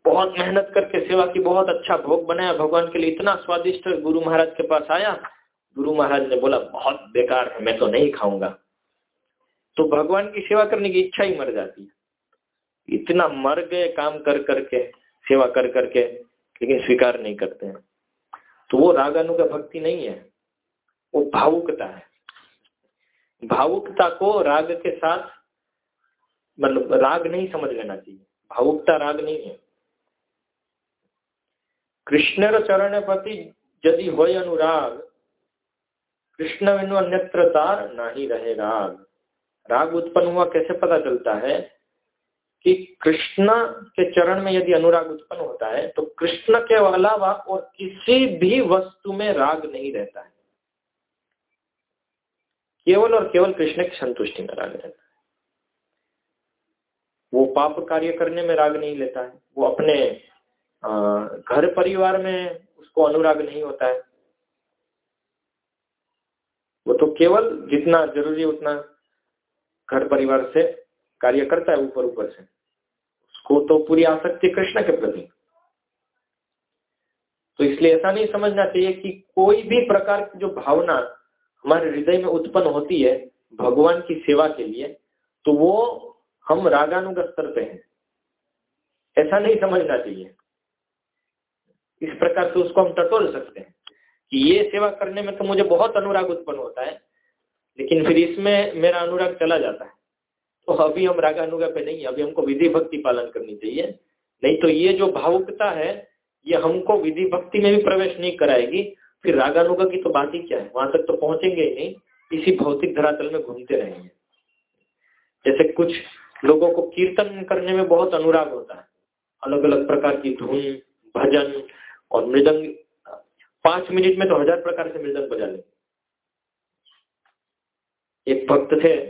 बहुत मेहनत करके सेवा की, बहुत अच्छा भोग बनाया, भगवान के लिए इतना स्वादिष्ट गुरु महाराज के पास आया। गुरु महाराज ने बोला, बहुत बेकार है, मैं तो नहीं खाऊँगा। तो भगवान की सेवा करने की इच्छा ही मर जाती है। इतना मर गए काम कर करके, सेवा कर करके, लेकिन स्वीकार नहीं करते हैं। तो वो रागानु का भक्ति नहीं है, वो भावुकता है। भावुकता को राग के साथ मतलब राग नहीं समझ लेना चाहिए। भावुकता राग नहीं है। कृष्ण चरण प्रति यदि हो अनुराग, कृष्ण विनु अन्यत्र तार ना रहे राग। राग उत्पन्न हुआ कैसे पता चलता है कि कृष्ण के चरण में यदि अनुराग उत्पन्न होता है तो कृष्ण के अलावा और किसी भी वस्तु में राग नहीं रहता है। केवल और केवल कृष्ण की संतुष्टि में राग रहता है। वो पाप कार्य करने में राग नहीं लेता है। वो अपने घर परिवार में उसको अनुराग नहीं होता है। वो तो केवल जितना ज़रूरी उतना घर परिवार से कार्य करता है ऊपर ऊपर से। उसको तो पूरी आसक्ति कृष्ण के प्रति। तो इसलिए ऐसा नहीं समझना चाहिए कि कोई भी प्रकार की जो भावना हमारे हृदय में उत्पन्न होती है भगवान की सेवा के लिए तो वो हम रागानुग स्तर पे हैं। ऐसा नहीं समझना चाहिए। इस प्रकार से उसको हम टटोल सकते हैं कि ये सेवा करने में तो मुझे बहुत अनुराग उत्पन्न होता है। लेकिन फिर इसमें मेरा अनुराग चला जाता है। तो अभी हम राग रागानुगा पे नहीं, अभी हमको विधि भक्ति पालन करनी चाहिए। नहीं तो ये जो भावुकता है, ये हमको विधि भक्ति में भी प्रवेश नहीं कराएगी। फिर रागानुगा की तो बात ही क्या है? वहाँ तक तो पहुँचेंगे ही नहीं। इसी भौतिक धरातल में घूमते रहेंगे जैसे कुछ लोगों को कीर्तन करने में बहुत अनुराग होता है। अलग अलग प्रकार की धुन, भजन और मृदंग। पाँच मिनट में तो हज़ार प्रकार से मृदंग बजा लेंगे एक भक्त थे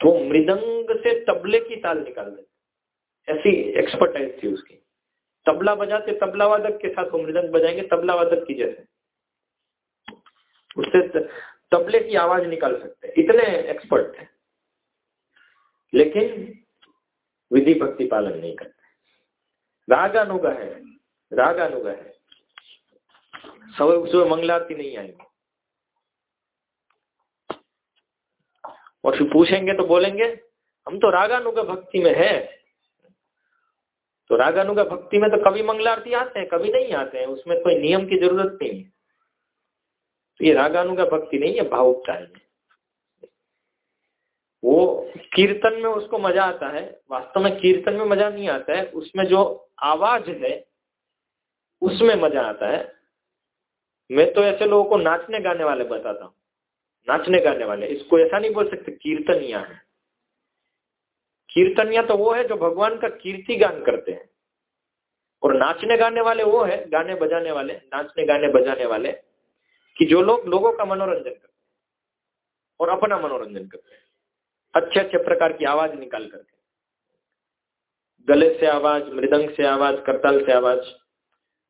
तो मृदंग से तबले की ताल निकाल देते। ऐसी एक्सपर्टाइज थी उसकी। तबला बजाते, तबला वादक के साथ वो मृदंग बजाएँगे, तबला वादक की जैसे। उससे तबले की आवाज़ निकाल सकते हैं। इतने एक्सपर्ट थे। लेकिन विधि भक्ति पालन नहीं करते। राग अनुगा है राग अनुगा है। सुबह सुबह मंगलारती नहीं आएगी। और फिर पूछेंगे तो बोलेंगे, हम तो रागानुगा भक्ति में है। तो रागानुगा भक्ति में तो कभी मंगलारती आते हैं कभी नहीं आते हैं, उसमें कोई नियम की ज़रूरत नहीं है। तो ये रागानुगा भक्ति नहीं है भावुकता है। वो कीर्तन में उसको मज़ा आता है, वास्तव में कीर्तन में मज़ा नहीं आता है, उसमें जो आवाज़ है, उसमें मज़ा आता है। मैं तो ऐसे लोगों को नाचने गाने वाले बताता हूँ। नाचने गाने वाले। इसको ऐसा नहीं बोल सकते, कीर्तनिया है। कीर्तनिया तो वो है जो भगवान का कीर्ति गान करते हैं। और नाचने गाने वाले वो है, गाने बजाने वाले, नाचने गाने बजाने वाले, कि जो लोग लोगों का मनोरंजन करते हैं और अपना मनोरंजन करते हैं। अच्छे अच्छे प्रकार की आवाज़ निकाल करके। गले से आवाज़, मृदंग से आवाज़, करताल से आवाज़।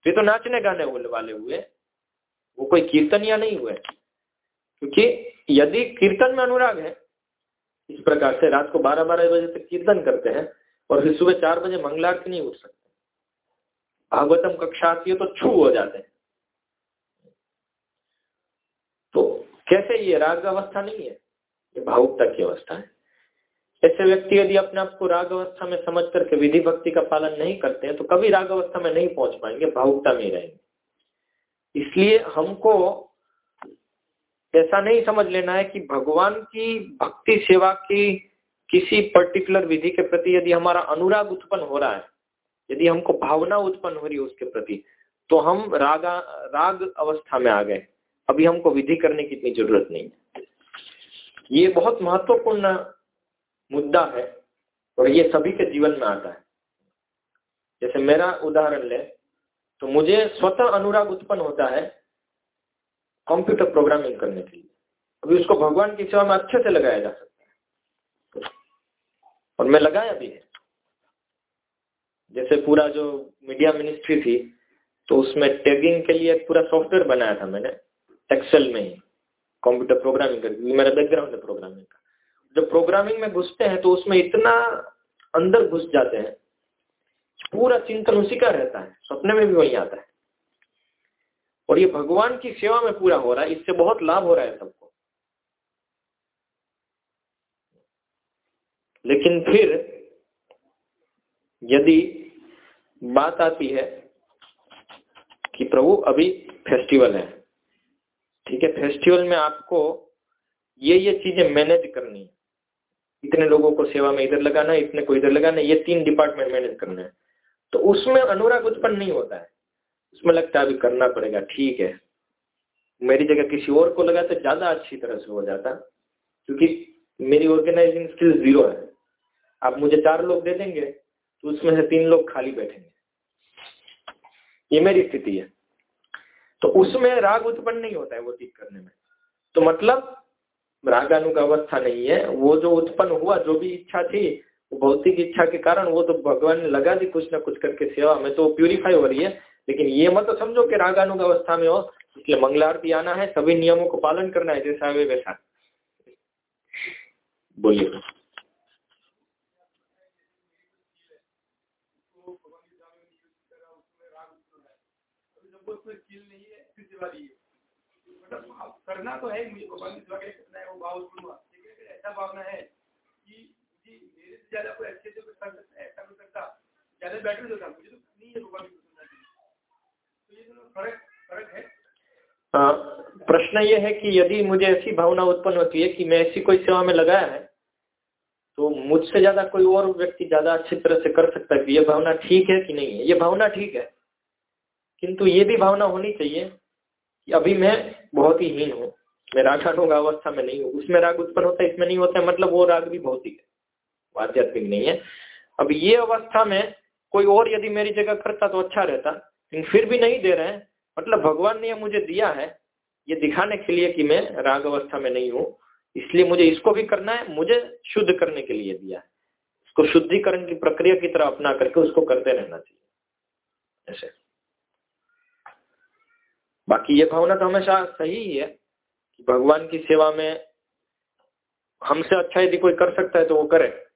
ये तो नाचने गाने वाले हुए। वो कोई कीर्तनिया नहीं हुए। क्योंकि यदि कीर्तन में अनुराग है, इस प्रकार से रात को बारह बारह बजे तक कीर्तन करते हैं और फिर सुबह चार बजे मंगलारती नहीं उठ सकते। भागवतम कक्षा आती है तो छू हो जाते हैं। तो कैसे ये राग अवस्था नहीं है? ये भावुकता की अवस्था है। ऐसे व्यक्ति यदि अपने आप को राग अवस्था में समझ करके विधि भक्ति का पालन नहीं करते हैं तो कभी राग अवस्था में नहीं पहुँच पाएँगे, भावुकता में रहेंगे। इसलिए हमको ऐसा नहीं समझ लेना है कि भगवान की भक्ति सेवा की किसी पर्टिकुलर विधि के प्रति यदि हमारा अनुराग उत्पन्न हो रहा है, यदि हमको भावना उत्पन्न हो रही है उसके प्रति तो हम रागा, राग अवस्था में आ गए। अभी हमको विधि करने की इतनी ज़रूरत नहीं है। ये बहुत महत्वपूर्ण मुद्दा है और ये सभी के जीवन में आता है। जैसे मेरा उदाहरण ले तो मुझे स्वतः अनुराग उत्पन्न होता है कंप्यूटर प्रोग्रामिंग करने के लिए। अभी उसको भगवान की सेवा में अच्छे से लगाया जा सकता है। और मैं लगाया भी है। जैसे पूरा जो मीडिया मिनिस्ट्री थी तो उसमें टैगिंग के लिए पूरा सॉफ्टवेयर बनाया था मैंने, एक्सेल में ही, कंप्यूटर प्रोग्रामिंग करके मेरा बैकग्राउंड है प्रोग्रामिंग का। जब प्रोग्रामिंग में घुसते हैं तो उसमें इतना अंदर घुस जाते हैं, पूरा चिंतन उसी का रहता है, सपने में भी वही आता है। और ये भगवान की सेवा में पूरा हो रहा है, इससे बहुत लाभ हो रहा है सबको। लेकिन फिर यदि बात आती है कि प्रभु अभी फेस्टिवल है, ठीक है, फेस्टिवल में आपको ये ये चीज़ें मैनेज करनी है। इतने लोगों को सेवा में इधर लगाना है, इतने को इधर लगाना है, ये तीन डिपार्टमेंट मैनेज करना है। तो उसमें अनुराग उत्पन्न नहीं होता है। उसमें लगता है अभी करना पड़ेगा, ठीक है। मेरी जगह किसी और को लगा तो ज़्यादा अच्छी तरह से हो जाता, क्योंकि मेरी ऑर्गेनाइजिंग स्किल ज़ीरो है। आप मुझे चार लोग दे देंगे तो उसमें से तीन लोग खाली बैठेंगे। ये मेरी स्थिति है। तो उसमें राग उत्पन्न नहीं होता है वो ठीक करने में। तो मतलब रागानुग अवस्था नहीं है, वो जो उत्पन्न हुआ, जो भी इच्छा थी भौतिक इच्छा के कारण वो तो भगवान ने लगा दी, कुछ ना कुछ करके सेवा में तो प्यूरिफाई हो रही है। लेकिन ये मत समझो कि रागानुग अवस्था में हो इसलिए मंगलारती आना है, सभी नियमों को पालन करना है, जैसा वे वैसा। बोलिए। करना तो है मुझे भगवान की सेवा करना है वो भाव सुनवा लेकिन ऐसा भावना है कि जी, मेरे से ज़्यादा कोई अच्छे से कर है, ऐसा नहीं सकता। ज़्यादा बेटर होता मुझे तो नहीं है भगवान की सुनना तो ये दोनों फ़र्क फ़र्क है हाँ प्रश्न ये है कि यदि मुझे ऐसी भावना उत्पन्न होती है कि मैं ऐसी कोई सेवा में लगाया है तो मुझसे ज़्यादा कोई और व्यक्ति ज़्यादा अच्छी तरह से कर सकता है कि ये भावना ठीक है कि नहीं है? ये भावना ठीक है, किंतु ये भी भावना होनी चाहिए कि अभी मैं बहुत ही हीन हूँ, मैं रागानुग अवस्था में नहीं हूँ। उसमें राग उत्पन्न होता है, इसमें नहीं होता है मतलब वो राग भी भौतिक है आध्यात्मिक नहीं है। अब ये अवस्था में कोई और यदि मेरी जगह करता तो अच्छा रहता लेकिन फिर भी नहीं दे रहे हैं। मतलब भगवान ने यह मुझे दिया है, ये दिखाने के लिए कि मैं राग अवस्था में नहीं हूँ। इसलिए मुझे इसको भी करना है, मुझे शुद्ध करने के लिए दिया है। इसको शुद्धिकरण की प्रक्रिया की तरह अपना करके उसको करते रहना चाहिए। ऐसे। बाकी ये भावना तो हमेशा सही ही है कि भगवान की सेवा में हमसे अच्छा यदि कोई कर सकता है तो वो करे।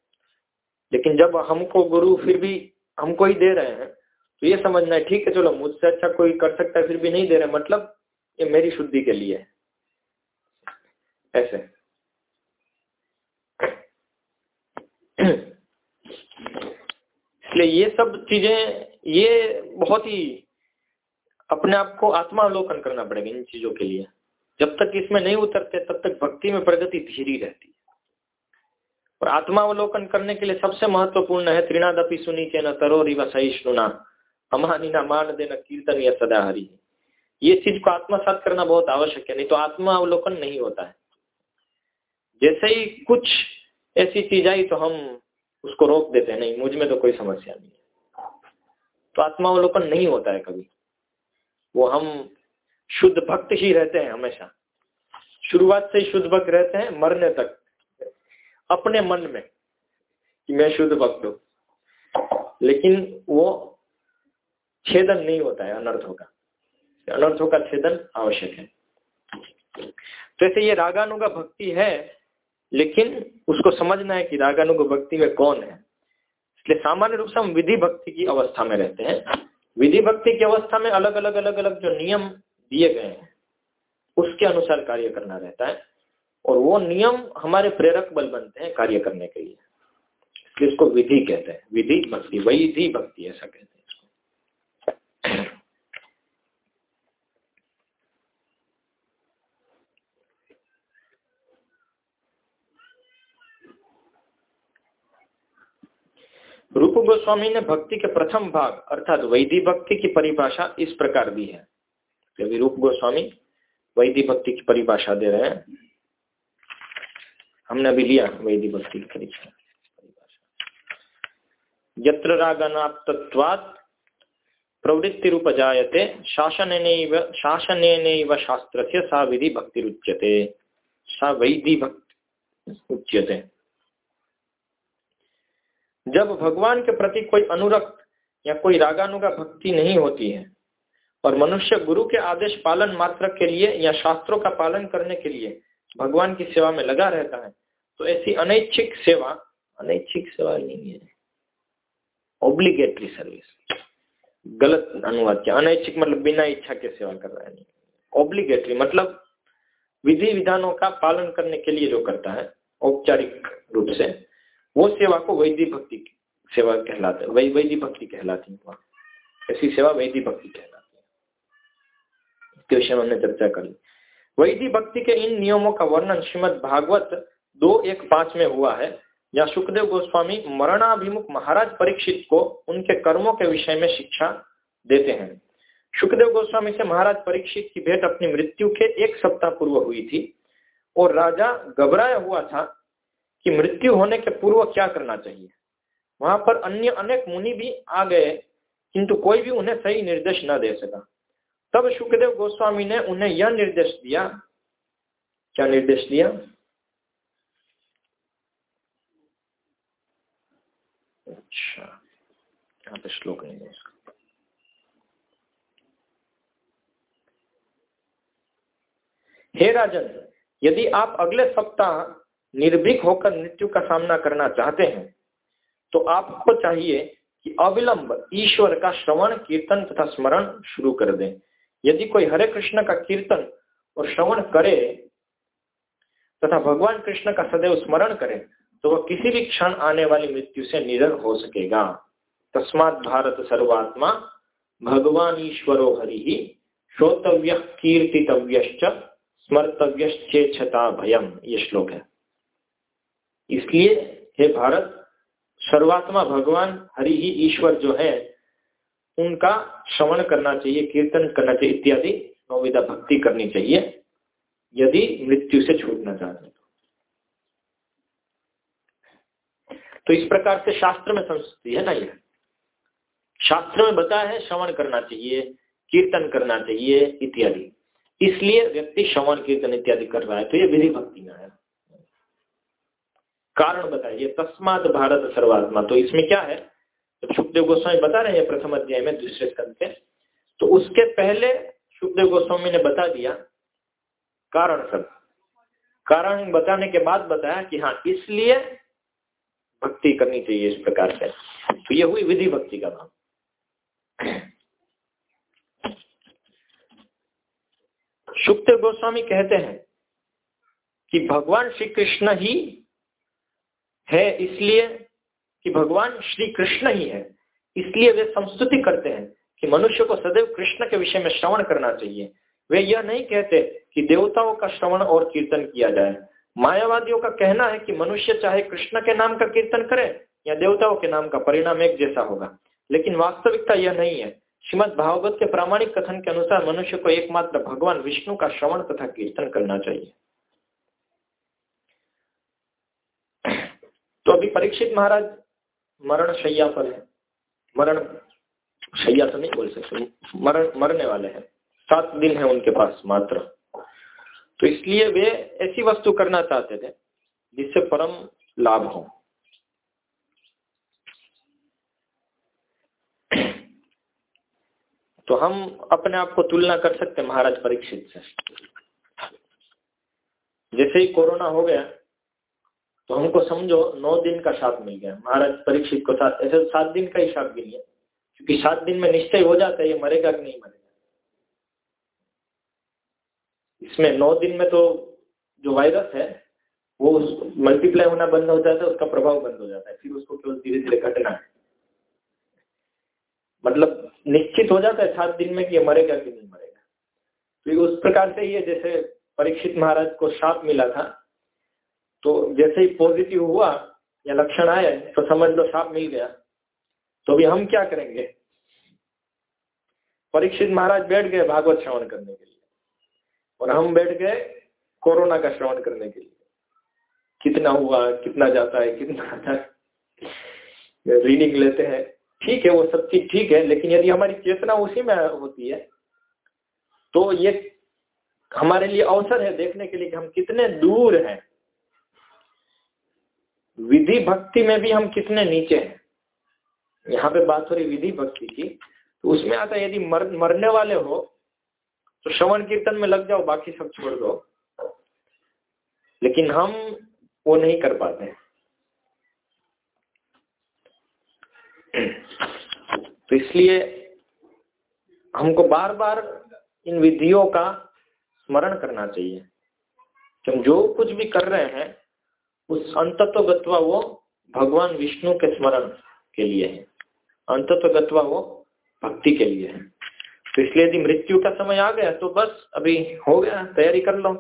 लेकिन जब हमको गुरु फिर भी हमको ही दे रहे हैं तो ये समझना है, ठीक है, चलो, मुझसे अच्छा कोई कर सकता है, फिर भी नहीं दे रहे मतलब ये मेरी शुद्धि के लिए ऐसे। इसलिए ये सब चीज़ें, ये बहुत ही अपने आप को आत्मावलोकन करना पड़ेगा इन चीज़ों के लिए। जब तक इसमें नहीं उतरते, तब तक भक्ति में प्रगति धीरी रहती है। और आत्मावलोकन करने के लिए सबसे महत्वपूर्ण है, त्रिनादपि सुनी के न तरोरी व सहिष्णुना। अमानी ना मान देना कीर्तन या सदा हरी। ये चीज़ को आत्मसात करना बहुत आवश्यक है, नहीं तो आत्मावलोकन नहीं होता है। जैसे ही कुछ ऐसी चीज़ आई तो हम उसको रोक देते हैं, नहीं, मुझमें तो कोई समस्या नहीं है। तो आत्मावलोकन नहीं होता है कभी। वो हम शुद्ध भक्त ही रहते हैं हमेशा। शुरुआत से ही शुद्ध भक्त रहते हैं, मरने तक। अपने मन में कि मैं शुद्ध भक्त हूँ। लेकिन वो छेदन नहीं होता है, अनर्थों का। अनर्थों का छेदन आवश्यक है। तो ऐसे ये रागानुगा भक्ति है, लेकिन उसको समझना है कि रागानुग भक्ति में कौन है। इसलिए सामान्य रूप से हम विधि भक्ति की अवस्था में रहते हैं। विधि भक्ति की अवस्था में अलग अलग अलग अलग जो नियम दिए गए हैं, उसके अनुसार कार्य करना रहता है। और वो नियम हमारे प्रेरक बल बनते हैं कार्य करने के लिए। इसलिए इसको विधि कहते हैं। विधि भक्ति वही भक्ति ऐसा कहते हैं इसको रूप गोस्वामी ने भक्ति के प्रथम भाग, अर्थात वैधि भक्ति की परिभाषा इस प्रकार दी है। अभी रूप गोस्वामी वैधि भक्ति की परिभाषा दे रहे हैं, हमने अभी लिया वैधि भक्ति की परिभाषा यत्र रागनात्वात् प्रवृत्ति रूप जायते शासन शासन शास्त्र से सा विधि भक्ति उच्यते सा वैधि भक्ति उच्यते। जब भगवान के प्रति कोई अनुरक्त या कोई रागानुगा भक्ति नहीं होती है, और मनुष्य गुरु के आदेश पालन मात्र के लिए या शास्त्रों का पालन करने के लिए भगवान की सेवा में लगा रहता है तो ऐसी अनैच्छिक सेवा अनैच्छिक सेवा नहीं है। ऑब्लिगेटरी सर्विस गलत अनुवाद किया। अनैच्छिक मतलब बिना इच्छा के सेवा कर रहा है ऑब्लिगेटरी मतलब विधि विधानों का पालन करने के लिए जो करता है, औपचारिक रूप से। वो सेवा को वैधि भक्ति सेवा कहलाते वही वैधि भक्ति कहलाती है ऐसी सेवा वैधि भक्ति कहलाती है। इसके विषय हमने चर्चा कर ली। वैधि भक्ति के इन नियमों का वर्णन श्रीमद भागवत दो एक पाँच में हुआ है, जहाँ सुखदेव गोस्वामी मरणाभिमुख महाराज परीक्षित को उनके कर्मों के विषय में शिक्षा देते हैं। सुखदेव गोस्वामी से महाराज परीक्षित की भेंट अपनी मृत्यु के एक सप्ताह पूर्व हुई थी और राजा घबराया हुआ था कि मृत्यु होने के पूर्व क्या करना चाहिए? वहाँ पर अन्य अनेक मुनि भी आ गए, किंतु कोई भी उन्हें सही निर्देश न दे सका। तब सुखदेव गोस्वामी ने उन्हें यह निर्देश दिया। क्या निर्देश दिया? अच्छा पे श्लोक नहीं है हे राजन, यदि आप अगले सप्ताह निर्भीक होकर मृत्यु का सामना करना चाहते हैं तो आपको चाहिए कि अविलंब ईश्वर का श्रवण, कीर्तन तथा स्मरण शुरू कर दें। यदि कोई हरे कृष्ण का कीर्तन और श्रवण करे तथा भगवान कृष्ण का सदैव स्मरण करे तो वह किसी भी क्षण आने वाली मृत्यु से निधर हो सकेगा। तस्मात भारत सर्वात्मा, भगवान ईश्वरो हरि ही श्रोतव्य कीर्तितव्य स्मर्तव्यश्चेता भयम। ये श्लोक है। इसलिए, हे भारत, सर्वात्मा भगवान, हरि ही ईश्वर जो है, उनका श्रवण करना चाहिए, कीर्तन करना चाहिए, इत्यादि नौविदा भक्ति करनी चाहिए, यदि मृत्यु से छूटना चाहते हैं तो इस प्रकार से शास्त्र में संस्कृति है ना ये? शास्त्र में बताया है, श्रवण करना चाहिए, कीर्तन करना चाहिए, इत्यादि। इसलिए व्यक्ति श्रवण, कीर्तन इत्यादि कर रहा है तो ये विधि भक्ति में है। कारण बताइए तस्मात भारत सर्वात्मा। तो इसमें क्या है? तो सुखदेव गोस्वामी बता रहे हैं प्रथम अध्याय में, दूसरे स्कंद के तो उसके पहले सुखदेव गोस्वामी ने बता दिया कारण सब। कारण बताने के बाद बताया कि हाँ इसलिए भक्ति करनी चाहिए इस प्रकार से। तो ये हुई विधि भक्ति का नाम। सुखदेव गोस्वामी कहते हैं कि भगवान श्री कृष्ण ही है इसलिए कि भगवान श्री कृष्ण ही है। इसलिए वे संस्तुति करते हैं कि मनुष्य को सदैव कृष्ण के विषय में श्रवण करना चाहिए। वे यह नहीं कहते कि देवताओं का श्रवण और कीर्तन किया जाए। मायावादियों का कहना है कि मनुष्य चाहे कृष्ण के नाम का कीर्तन करे या देवताओं के नाम का परिणाम एक जैसा होगा। लेकिन वास्तविकता यह नहीं है। श्रीमद भागवत के प्रामाणिक कथन के अनुसार मनुष्य को एकमात्र भगवान विष्णु का श्रवण तथा कीर्तन करना चाहिए। तो अभी परीक्षित महाराज मरण शैया पर है। मरण शैया तो नहीं बोल सकते, मरण मरने वाले हैं। सात दिन है उनके पास मात्र। तो इसलिए वे ऐसी वस्तु करना चाहते थे जिससे परम लाभ हो। तो हम अपने आप को तुलना कर सकते महाराज परीक्षित से। जैसे ही कोरोना हो गया तो हमको समझो, नौ दिन का शाप मिल गया। महाराज परीक्षित को साथ, ऐसे सात दिन का ही शाप मिल गया क्योंकि सात दिन में निश्चय हो जाता है, ये मरेगा कि नहीं मरेगा। इसमें नौ दिन में तो जो वायरस है, वो मल्टीप्लाई होना बंद हो जाता है, उसका प्रभाव बंद हो जाता है। फिर उसको केवल धीरे धीरे घटना है। मतलब निश्चित हो जाता है सात दिन में कि ये मरेगा कि नहीं मरेगा। तो उस प्रकार से ये जैसे परीक्षित महाराज को शाप मिला था। तो जैसे ही पॉजिटिव हुआ, या लक्षण आए तो समझ लो साफ़ मिल गया। तो अभी हम क्या करेंगे? परीक्षित महाराज बैठ गए भागवत श्रवण करने के लिए। और हम बैठ गए कोरोना का श्रवण करने के लिए। कितना हुआ, कितना जाता है, कितना आता है। रीडिंग लेते हैं। ठीक है, वो सब चीज़ ठीक है, लेकिन यदि हमारी चेतना उसी में होती है तो ये हमारे लिए अवसर है देखने के लिए कि हम कितने दूर हैं। विधि भक्ति में भी हम कितने नीचे हैं? यहाँ पे बात हो रही विधि भक्ति की तो उसमें आता है यदि मर, मरने वाले हो तो श्रवण कीर्तन में लग जाओ बाकी सब छोड़ दो। लेकिन हम वो नहीं कर पाते तो इसलिए हमको बार बार इन विधियों का स्मरण करना चाहिए कि हम जो कुछ भी कर रहे हैं उस अंतत्व वो भगवान विष्णु के स्मरण के लिए है। अंतत्व वो भक्ति के लिए है। तो इसलिए यदि मृत्यु का समय आ गया तो बस अभी हो गया, तैयारी कर लो।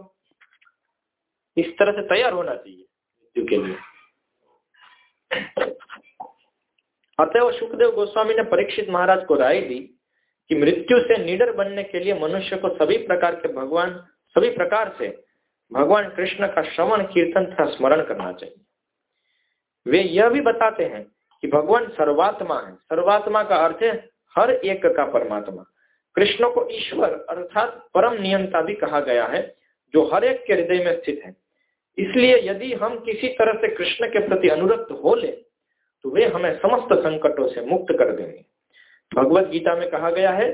इस तरह से तैयार होना चाहिए मृत्यु के लिए। अतएव सुखदेव गोस्वामी ने परीक्षित महाराज को राय दी कि मृत्यु से निडर बनने के लिए मनुष्य को सभी प्रकार के भगवान, सभी प्रकार से भगवान कृष्ण का श्रवण कीर्तन तथा स्मरण करना चाहिए। वे यह भी बताते हैं कि भगवान सर्वात्मा है। सर्वात्मा का अर्थ है हर एक का परमात्मा। कृष्ण को ईश्वर अर्थात परम नियंता भी कहा गया है, जो हर एक के हृदय में स्थित है। इसलिए यदि हम किसी तरह से कृष्ण के प्रति अनुरक्त हो ले तो वे हमें समस्त संकटों से मुक्त कर देंगे। भगवत गीता में कहा गया है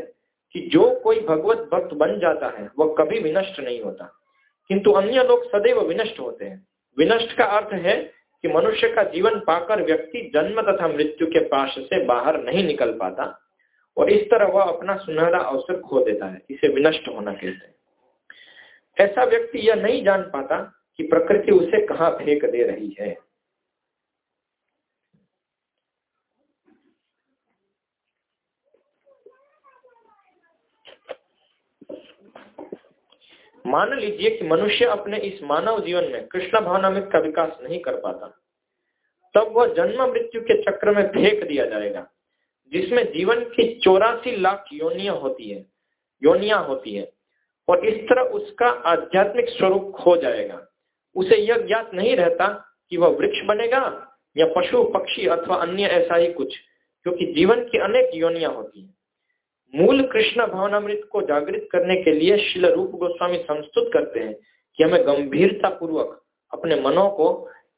कि जो कोई भगवत भक्त बन जाता है, वह कभी विनष्ट नहीं होता। किंतु अन्य लोग सदैव विनष्ट होते हैं। विनष्ट का अर्थ है कि मनुष्य का जीवन पाकर व्यक्ति जन्म तथा मृत्यु के पास से बाहर नहीं निकल पाता और इस तरह वह अपना सुनहरा अवसर खो देता है, इसे विनष्ट होना कहते हैं। ऐसा व्यक्ति यह नहीं जान पाता कि प्रकृति उसे कहाँ फेंक दे रही है। मान लीजिए कि मनुष्य अपने इस मानव जीवन में कृष्ण भावनामित का विकास नहीं कर पाता, तब वह जन्म मृत्यु के चक्र में फेंक दिया जाएगा, जिसमें जीवन की चौरासी लाख योनिया होती है, योनिया होती है, और इस तरह उसका आध्यात्मिक स्वरूप खो जाएगा। उसे यह ज्ञात नहीं रहता कि वह वृक्ष बनेगा या पशु, पक्षी अथवा अन्य ऐसा ही कुछ, क्योंकि जीवन की अनेक योनिया होती है। मूल कृष्ण भावनामृत को जागृत करने के लिए शिल रूप गोस्वामी संस्तुत करते हैं कि हमें गंभीरता पूर्वक अपने मनों को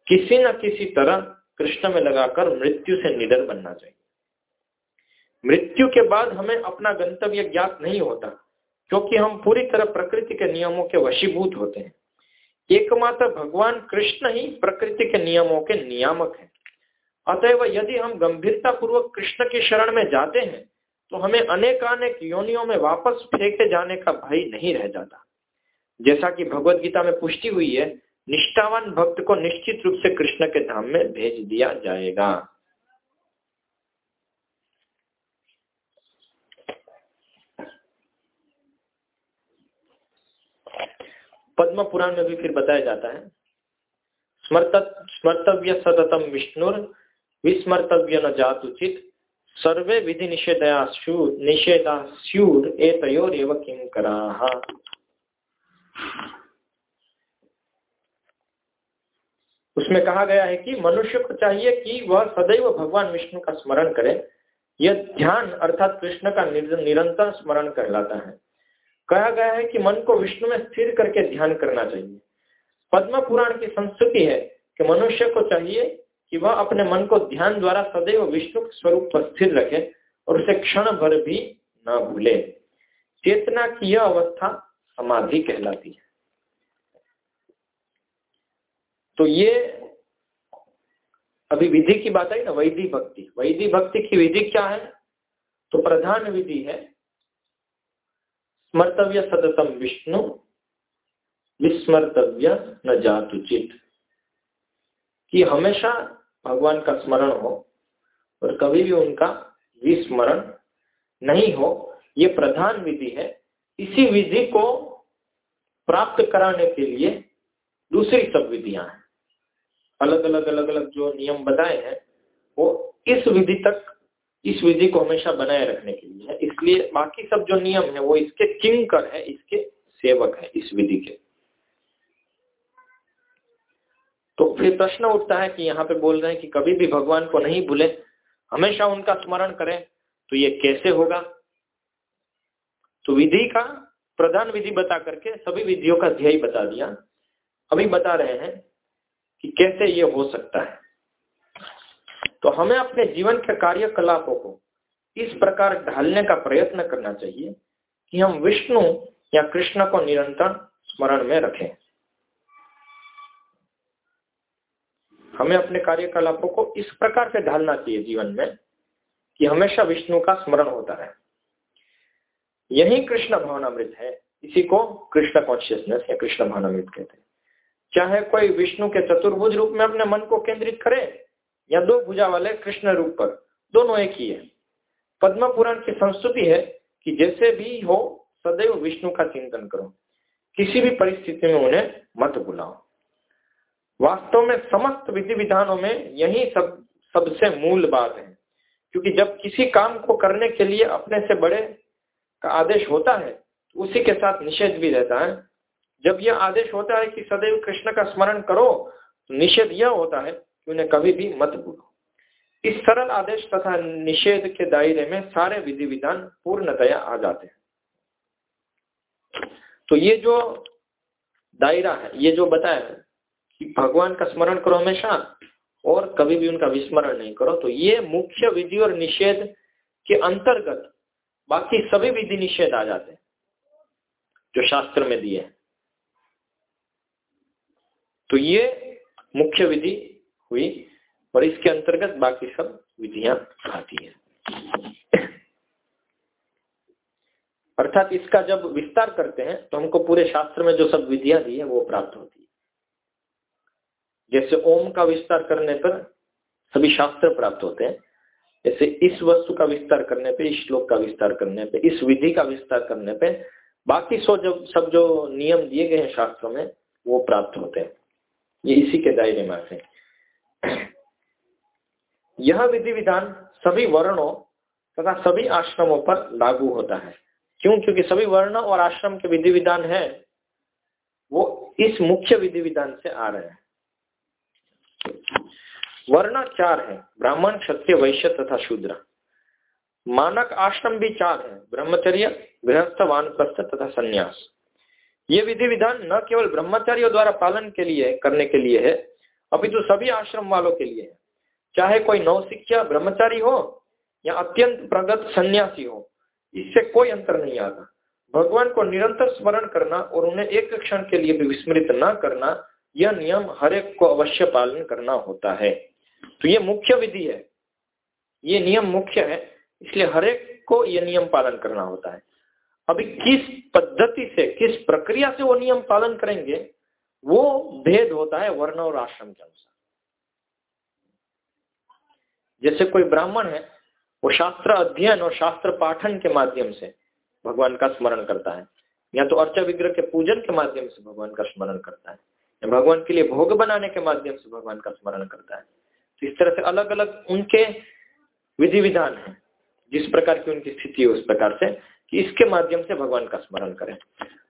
किसी न किसी तरह कृष्ण में लगाकर मृत्यु से निडर बनना चाहिए। मृत्यु के बाद हमें अपना गंतव्य ज्ञात नहीं होता, क्योंकि हम पूरी तरह प्रकृति के नियमों के वशीभूत होते हैं। एकमात्र भगवान कृष्ण ही प्रकृति के नियमों के नियामक है। अतएव यदि हम गंभीरता पूर्वक कृष्ण की शरण में जाते हैं तो हमें अनेक अनेक योनियों में वापस फेंके जाने का भय नहीं रह जाता। जैसा कि भगवत गीता में पुष्टि हुई है, निष्ठावान भक्त को निश्चित रूप से कृष्ण के धाम में भेज दिया जाएगा। पद्म पुराण में भी फिर बताया जाता है, स्मर्त, स्मर्तव्य सततम विष्णुर, विस्मर्तव्य न जातुचित सर्वे विधि निषेधया निषेधा स्यूर एतयोर किम करा? उसमें कहा गया है कि मनुष्य को चाहिए कि वह सदैव भगवान विष्णु का स्मरण करे। यह ध्यान अर्थात कृष्ण का निरंतर स्मरण कहलाता है। कहा गया है कि मन को विष्णु में स्थिर करके ध्यान करना चाहिए। पद्म पुराण की संस्कृति है कि मनुष्य को चाहिए कि वह अपने मन को ध्यान द्वारा सदैव विष्णु के स्वरूप पर स्थिर रखे और उसे क्षण भर भी न भूले। चेतना की यह अवस्था समाधि कहलाती है। तो ये अभी विधि की बात आई ना, वैधि भक्ति। वैधि भक्ति की विधि क्या है? तो प्रधान विधि है स्मर्तव्य सततम विष्णु, विस्मर्तव्य न जातुचित कि हमेशा भगवान का स्मरण हो और कभी भी उनका विस्मरण नहीं हो, ये प्रधान विधि है। इसी विधि को प्राप्त कराने के लिए दूसरी सब विधियाँ हैं। अलग अलग अलग अलग जो नियम बताए हैं, वो इस विधि तक, इस विधि को हमेशा बनाए रखने के लिए है। इसलिए बाकी सब जो नियम है, वो इसके किंकर है, इसके सेवक है इस विधि के। तो फिर प्रश्न उठता है कि यहाँ पे बोल रहे हैं कि कभी भी भगवान को नहीं भूले, हमेशा उनका स्मरण करें तो ये कैसे होगा? तो विधि का, प्रधान विधि बता करके सभी विधियों का ध्येय बता दिया। अभी बता रहे हैं कि कैसे ये हो सकता है। तो हमें अपने जीवन के कार्यकलापों को इस प्रकार ढालने का प्रयत्न करना चाहिए कि हम विष्णु या कृष्ण को निरंतर स्मरण में रखें। हमें अपने कार्यकलापों को इस प्रकार से ढालना चाहिए जीवन में कि हमेशा विष्णु का स्मरण होता रहे। यही कृष्ण भावनामृत है। इसी को कृष्ण कॉन्शियसनेस या कृष्ण भावनामृत कहते हैं। चाहे कोई विष्णु के चतुर्भुज रूप में अपने मन को केंद्रित करे या दो भुजा वाले कृष्ण रूप पर, दोनों एक ही है। पद्म पुराण की संस्कृति है कि जैसे भी हो, सदैव विष्णु का चिंतन करो। किसी भी परिस्थिति में उन्हें मत बुलाओ। वास्तव में समस्त विधि विधानों में यही सब, सबसे मूल बात है। क्योंकि जब किसी काम को करने के लिए अपने से बड़े का आदेश होता है तो उसी के साथ निषेध भी रहता है। जब यह आदेश होता है कि सदैव कृष्ण का स्मरण करो तो निषेध यह होता है कि उन्हें कभी भी मत भूलो। इस सरल आदेश तथा निषेध के दायरे में सारे विधि विधान पूर्णतया आ जाते हैं। तो ये जो दायरा है, ये जो बताया है कि भगवान का स्मरण करो हमेशा और कभी भी उनका विस्मरण नहीं करो। तो ये मुख्य विधि और निषेध के अंतर्गत बाकी सभी विधि निषेध आ जाते हैं, जो शास्त्र में दिए तो ये मुख्य विधि हुई और इसके अंतर्गत बाकी सब विधियाँ आती है। अर्थात इसका जब विस्तार करते हैं तो हमको पूरे शास्त्र में जो सब विधियाँ दी है, वो प्राप्त होती है। जैसे ओम का विस्तार करने पर सभी शास्त्र प्राप्त होते हैं, जैसे इस वस्तु का विस्तार करने पे, इस श्लोक का विस्तार करने पे, इस विधि का विस्तार करने पे, बाकी सो जब सब जो नियम दिए गए हैं शास्त्रों में, वो प्राप्त होते हैं। ये इसी के दायरे में आते यह विधि विधान सभी वर्णों तथा सभी आश्रमों पर लागू होता है। क्यों? क्योंकि सभी वर्ण और आश्रम के विधि विधान है, वो इस मुख्य विधि विधान से आ रहे हैं। वर्ण चार है, ब्राह्मण, क्षत्रिय, वैश्य तथा शूद्र। मानक आश्रम भी चार है, ब्रह्मचर्य, गृहस्थ, वानप्रस्थ तथा संन्यास। ये विधि विधान न केवल ब्रह्मचारियों द्वारा पालन के लिए, करने के लिए है, अपितु तो सभी आश्रम वालों के लिए है। चाहे कोई नौशिक्षा ब्रह्मचारी हो या अत्यंत प्रगत सन्यासी हो, इससे कोई अंतर नहीं आता। भगवान को निरंतर स्मरण करना और उन्हें एक क्षण के लिए भी विस्मृत न करना यह नियम हर एक को अवश्य पालन करना होता है। तो ये मुख्य विधि है। ये नियम मुख्य है, इसलिए हर एक को यह नियम पालन करना होता है। अभी किस पद्धति से, किस प्रक्रिया से वो नियम पालन करेंगे, वो भेद होता है वर्ण और आश्रम के अनुसार। जैसे कोई ब्राह्मण है, वो शास्त्र अध्ययन और शास्त्र पाठन के माध्यम से भगवान का स्मरण करता है, या तो अर्चा विग्रह के पूजन के माध्यम से भगवान का स्मरण करता है। भगवान के लिए भोग बनाने के माध्यम से भगवान का स्मरण करता है। तो इस तरह से अलग अलग उनके विधि विधान है, जिस प्रकार की उनकी स्थिति है उस प्रकार से कि इसके माध्यम से भगवान का स्मरण करें।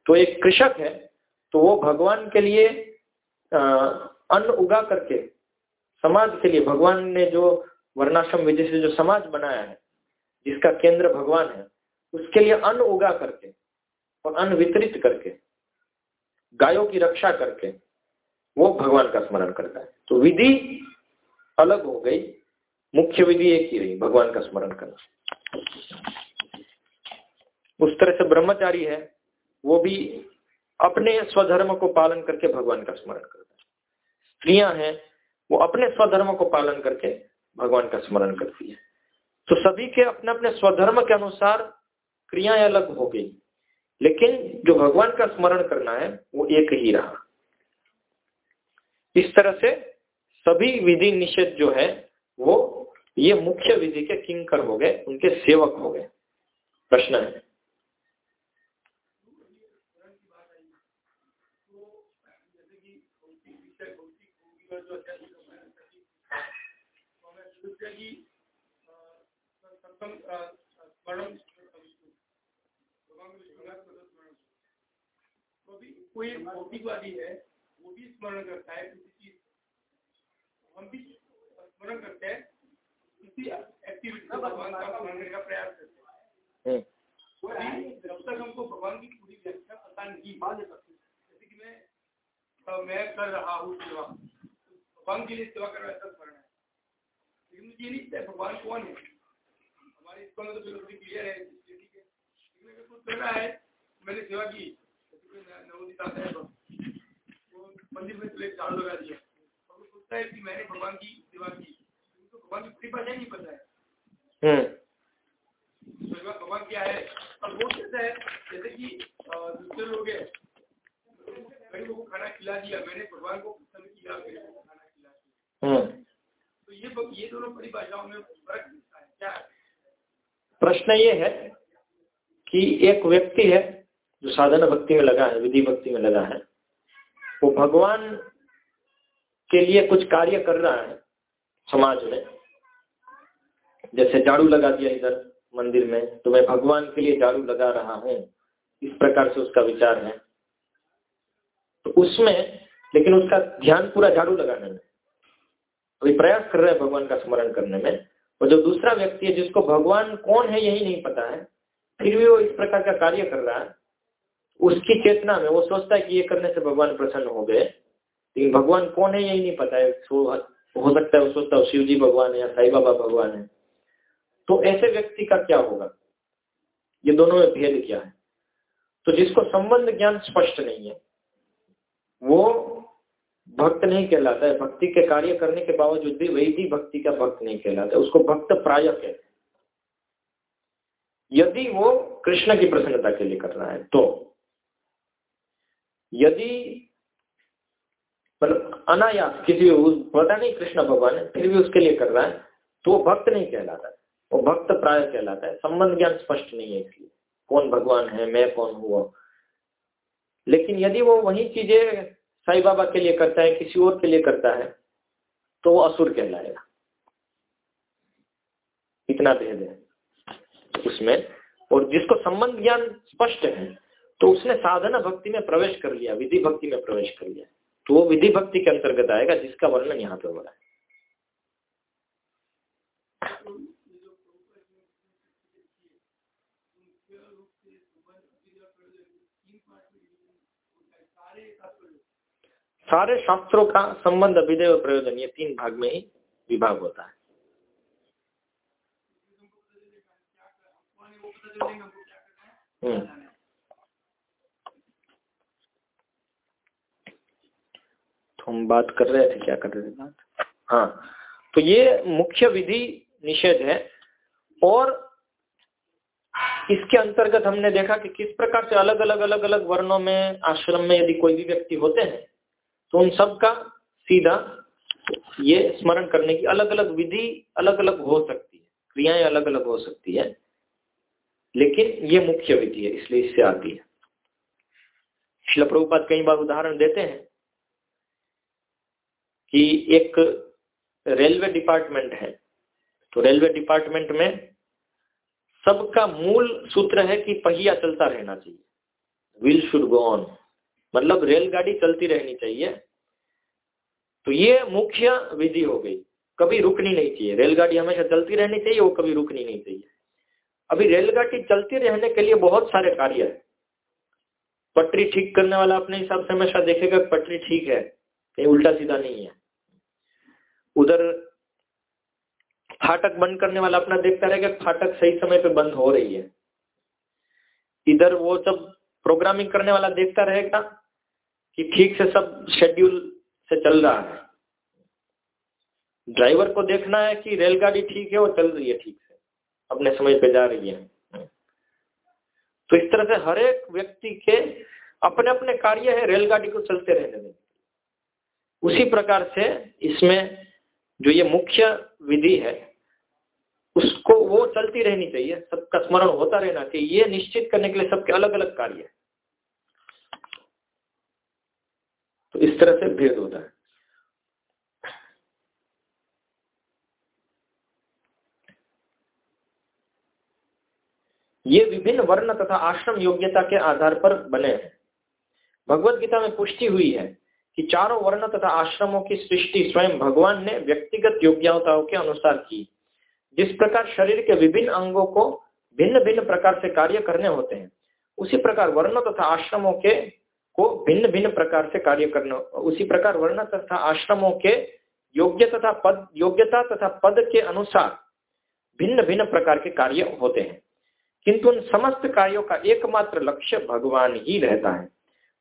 तो एक कृषक है तो वो भगवान के लिए अन्न उगा करके समाज के लिए, भगवान ने जो वर्णाश्रम विधि से जो समाज बनाया है, जिसका केंद्र भगवान है, उसके लिए अन्न उगा करके और अन्न वितरित करके, गायों की रक्षा करके वो भगवान का स्मरण करता है। तो विधि अलग हो गई, मुख्य विधि एक ही रही, भगवान का स्मरण करना। उस तरह से ब्रह्मचारी है, वो भी अपने स्वधर्म को पालन करके भगवान का स्मरण करता है। स्त्रियाँ हैं, वो अपने स्वधर्म को पालन करके भगवान का स्मरण करती है। तो सभी के अपने अपने स्वधर्म के अनुसार क्रियाएँ अलग हो गई, लेकिन जो भगवान का स्मरण करना है, वो एक ही रहा। इस तरह से सभी विधि निषेध जो है, वो ये मुख्य विधि के किंकर हो गए, उनके सेवक हो गए। प्रश्न है। तो कोई भौतिकवादी है भी स्मरण करता है किसी चीज़ हम भी स्मरण करते हैं किसी एक्टिविटी का भगवान का स्मरण करने का प्रयास करते हैं। जब तक हमको भगवान की पूरी व्याख्या पता नहीं मान जैसे कि मैं मैं कर रहा हूँ सेवा। भगवान के लिए सेवा कर रहा है स्मरण है। लेकिन मुझे नहीं पता भगवान कौन है? हमारे इसको में तो फिलोसफी क्लियर है ठीक है। लेकिन अगर कुछ करना है मैंने सेवा की। नवोदित आता है वो मंदिर में चले चार लगा दिया और वो सोचता है कि मैंने भगवान की सेवा की। तो भगवान की कृपा है नहीं पता है। तो भगवान क्या है और वो कहता है जैसे कि दूसरे लोग है। गरीबों को खाना खिला दिया। मैंने भगवान को पसंद किया गरीबों को खाना खिला दिया। तो ये ये दोनों परिभाषाओं में फ़र्क है। क्या? प्रश्न ये है कि एक व्यक्ति है जो साधन भक्ति में लगा है विधि भक्ति में लगा है। वो भगवान के लिए कुछ कार्य कर रहा है समाज में। जैसे झाड़ू लगा दिया इधर मंदिर में तो मैं भगवान के लिए झाड़ू लगा रहा हूँ। इस प्रकार से उसका विचार है। तो उसमें, लेकिन उसका ध्यान पूरा झाड़ू लगाने में। अभी प्रयास कर रहे हैं भगवान का स्मरण करने में। और जो दूसरा व्यक्ति है, जिसको भगवान कौन है यही नहीं पता है, फिर भी वो इस प्रकार का कार्य कर रहा है। उसकी चेतना में, वो सोचता है कि ये करने से भगवान प्रसन्न हो गए। लेकिन भगवान कौन है, यही नहीं पता है। हो सकता है, वो सोचता है शिव जी भगवान है या साई बाबा भगवान है। तो ऐसे व्यक्ति का क्या होगा? ये दोनों में भेद क्या है? तो जिसको संबंध ज्ञान स्पष्ट नहीं है, वो भक्त नहीं कहलाता है। भक्ति के कार्य करने के बावजूद भी वही भी भक्ति का भक्त नहीं कहलाता उसको भक्त प्राय कहते यदि वो कृष्ण की प्रसन्नता के लिए कर रहा है तो यदि मतलब अनायास किसी पता नहीं कृष्ण भगवान है, फिर भी उसके लिए कर रहा है तो वो भक्त नहीं कहलाता वो भक्त प्राय कहलाता है। संबंध ज्ञान स्पष्ट नहीं है इसलिए। कौन भगवान है, मैं कौन हूँ लेकिन यदि वो वही चीज़ें साई बाबा के लिए करता है, किसी और के लिए करता है तो वो असुर कहलाएगा। इतना भेद है उसमें। और जिसको संबंध ज्ञान स्पष्ट है तो उसने साधना भक्ति में प्रवेश कर लिया, विधि भक्ति में प्रवेश कर लिया। तो वो विधि भक्ति के अंतर्गत आएगा, जिसका वर्णन यहाँ पे हो रहा है। सारे शास्त्रों का संबंध अभिदेव प्रयोजन, ये तीन भाग में ही विभाग होता है। हम्म। तो हम बात कर रहे थे, क्या कर रहे थे बात? हाँ तो ये मुख्य विधि निषेध है। और इसके अंतर्गत हमने देखा कि किस प्रकार से अलग अलग अलग अलग वर्णों में, आश्रम में यदि कोई भी व्यक्ति होते हैं तो उन सब का सीधा ये स्मरण करने की अलग अलग विधि अलग अलग हो सकती है। क्रियाएँ अलग अलग हो सकती है। लेकिन ये मुख्य विधि है, इसलिए इससे आती है। शिल प्रभुपात कई बार उदाहरण देते हैं। कि एक रेलवे डिपार्टमेंट है। तो रेलवे डिपार्टमेंट में सबका मूल सूत्र है कि पहिया चलता रहना चाहिए। व्हील शुड गो ऑन मतलब रेलगाड़ी चलती रहनी चाहिए। तो ये मुख्य विधि हो गई। कभी रुकनी नहीं चाहिए। रेलगाड़ी हमेशा चलती रहनी चाहिए वो कभी रुकनी नहीं चाहिए। अभी रेलगाड़ी चलती रहने के लिए बहुत सारे कार्य है। पटरी ठीक करने वाला अपने हिसाब से हमेशा देखेगा पटरी ठीक है, कहीं उल्टा सीधा नहीं है। उधर फाटक बंद करने वाला अपना देखता रहेगा, फाटक सही समय पे बंद हो रही है। इधर वो सब प्रोग्रामिंग करने वाला देखता रहेगा कि ठीक से सब शेड्यूल से चल रहा है। ड्राइवर को देखना है कि रेलगाड़ी ठीक है और चल रही है ठीक से, अपने समय पे जा रही है। तो इस तरह से हर एक व्यक्ति के अपने अपने कार्य है, रेलगाड़ी को चलते रहने दें उसी प्रकार से इसमें जो ये मुख्य विधि है, उसको वो चलती रहनी चाहिए, सबका स्मरण होता रहना चाहिए। ये निश्चित करने के लिए सबके अलग अलग कार्य है। तो इस तरह से भेद होता है। ये विभिन्न वर्ण तथा आश्रम योग्यता के आधार पर बने हैं। भगवत गीता में पुष्टि हुई है। कि चारों वर्ण तथा आश्रमों की सृष्टि स्वयं भगवान ने व्यक्तिगत योग्यताओं के अनुसार की। जिस प्रकार शरीर के विभिन्न अंगों को भिन्न भिन्न प्रकार से कार्य करने होते हैं, उसी प्रकार वर्ण तथा आश्रमों के को भिन्न भिन्न प्रकार से कार्य करना उसी प्रकार वर्ण तथा आश्रमों के योग्य तथा पद योग्यता तथा पद के अनुसार भिन्न भिन्न प्रकार के कार्य होते हैं। किंतु उन समस्त कार्यों का एकमात्र लक्ष्य भगवान ही रहता है।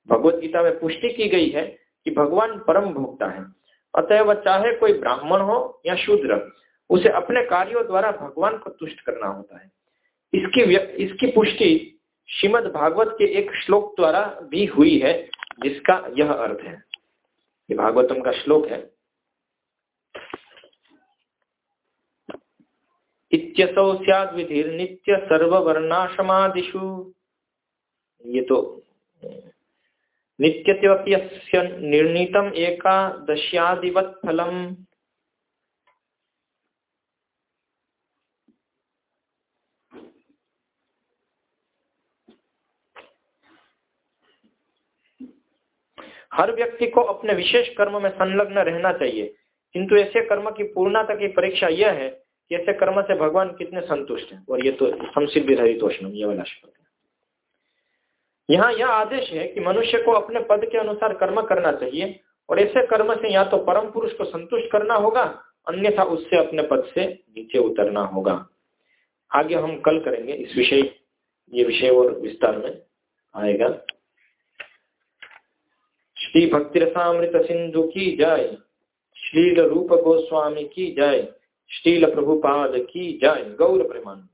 भगवत गीता में पुष्टि की गई है कि भगवान परम भोक्ता है। अतः वह चाहे कोई ब्राह्मण हो या शूद्र, उसे अपने कार्यों द्वारा भगवान को तुष्ट करना होता है। इसकी इसकी पुष्टि श्रीमद भागवत के एक श्लोक द्वारा भी हुई है, जिसका यह अर्थ है। ये भागवतम का श्लोक है। इत्यसौ सियाद विधिर नित्य सर्ववर्णाश्रमादिषु। ये तो नित्यत्यप्यस्य निर्णीतम एकादश्यादिवत फलम हर व्यक्ति को अपने विशेष कर्म में संलग्न रहना चाहिए। किंतु ऐसे कर्म की पूर्णता की परीक्षा यह है कि ऐसे कर्म से भगवान कितने संतुष्ट हैं। और ये तो संसिद्ध हरितोषणम, ये वाला श्लोक है। यहाँ यह आदेश है कि मनुष्य को अपने पद के अनुसार कर्म करना चाहिए, और ऐसे कर्म से या तो परम पुरुष को संतुष्ट करना होगा, अन्यथा उससे अपने पद से नीचे उतरना होगा। आगे हम कल करेंगे इस विषय, ये विषय और विस्तार में आएगा। श्री भक्ति रसामृत सिंधु की जय श्रील रूप गोस्वामी की जय श्रील प्रभुपाद की जय, गौर प्रेमान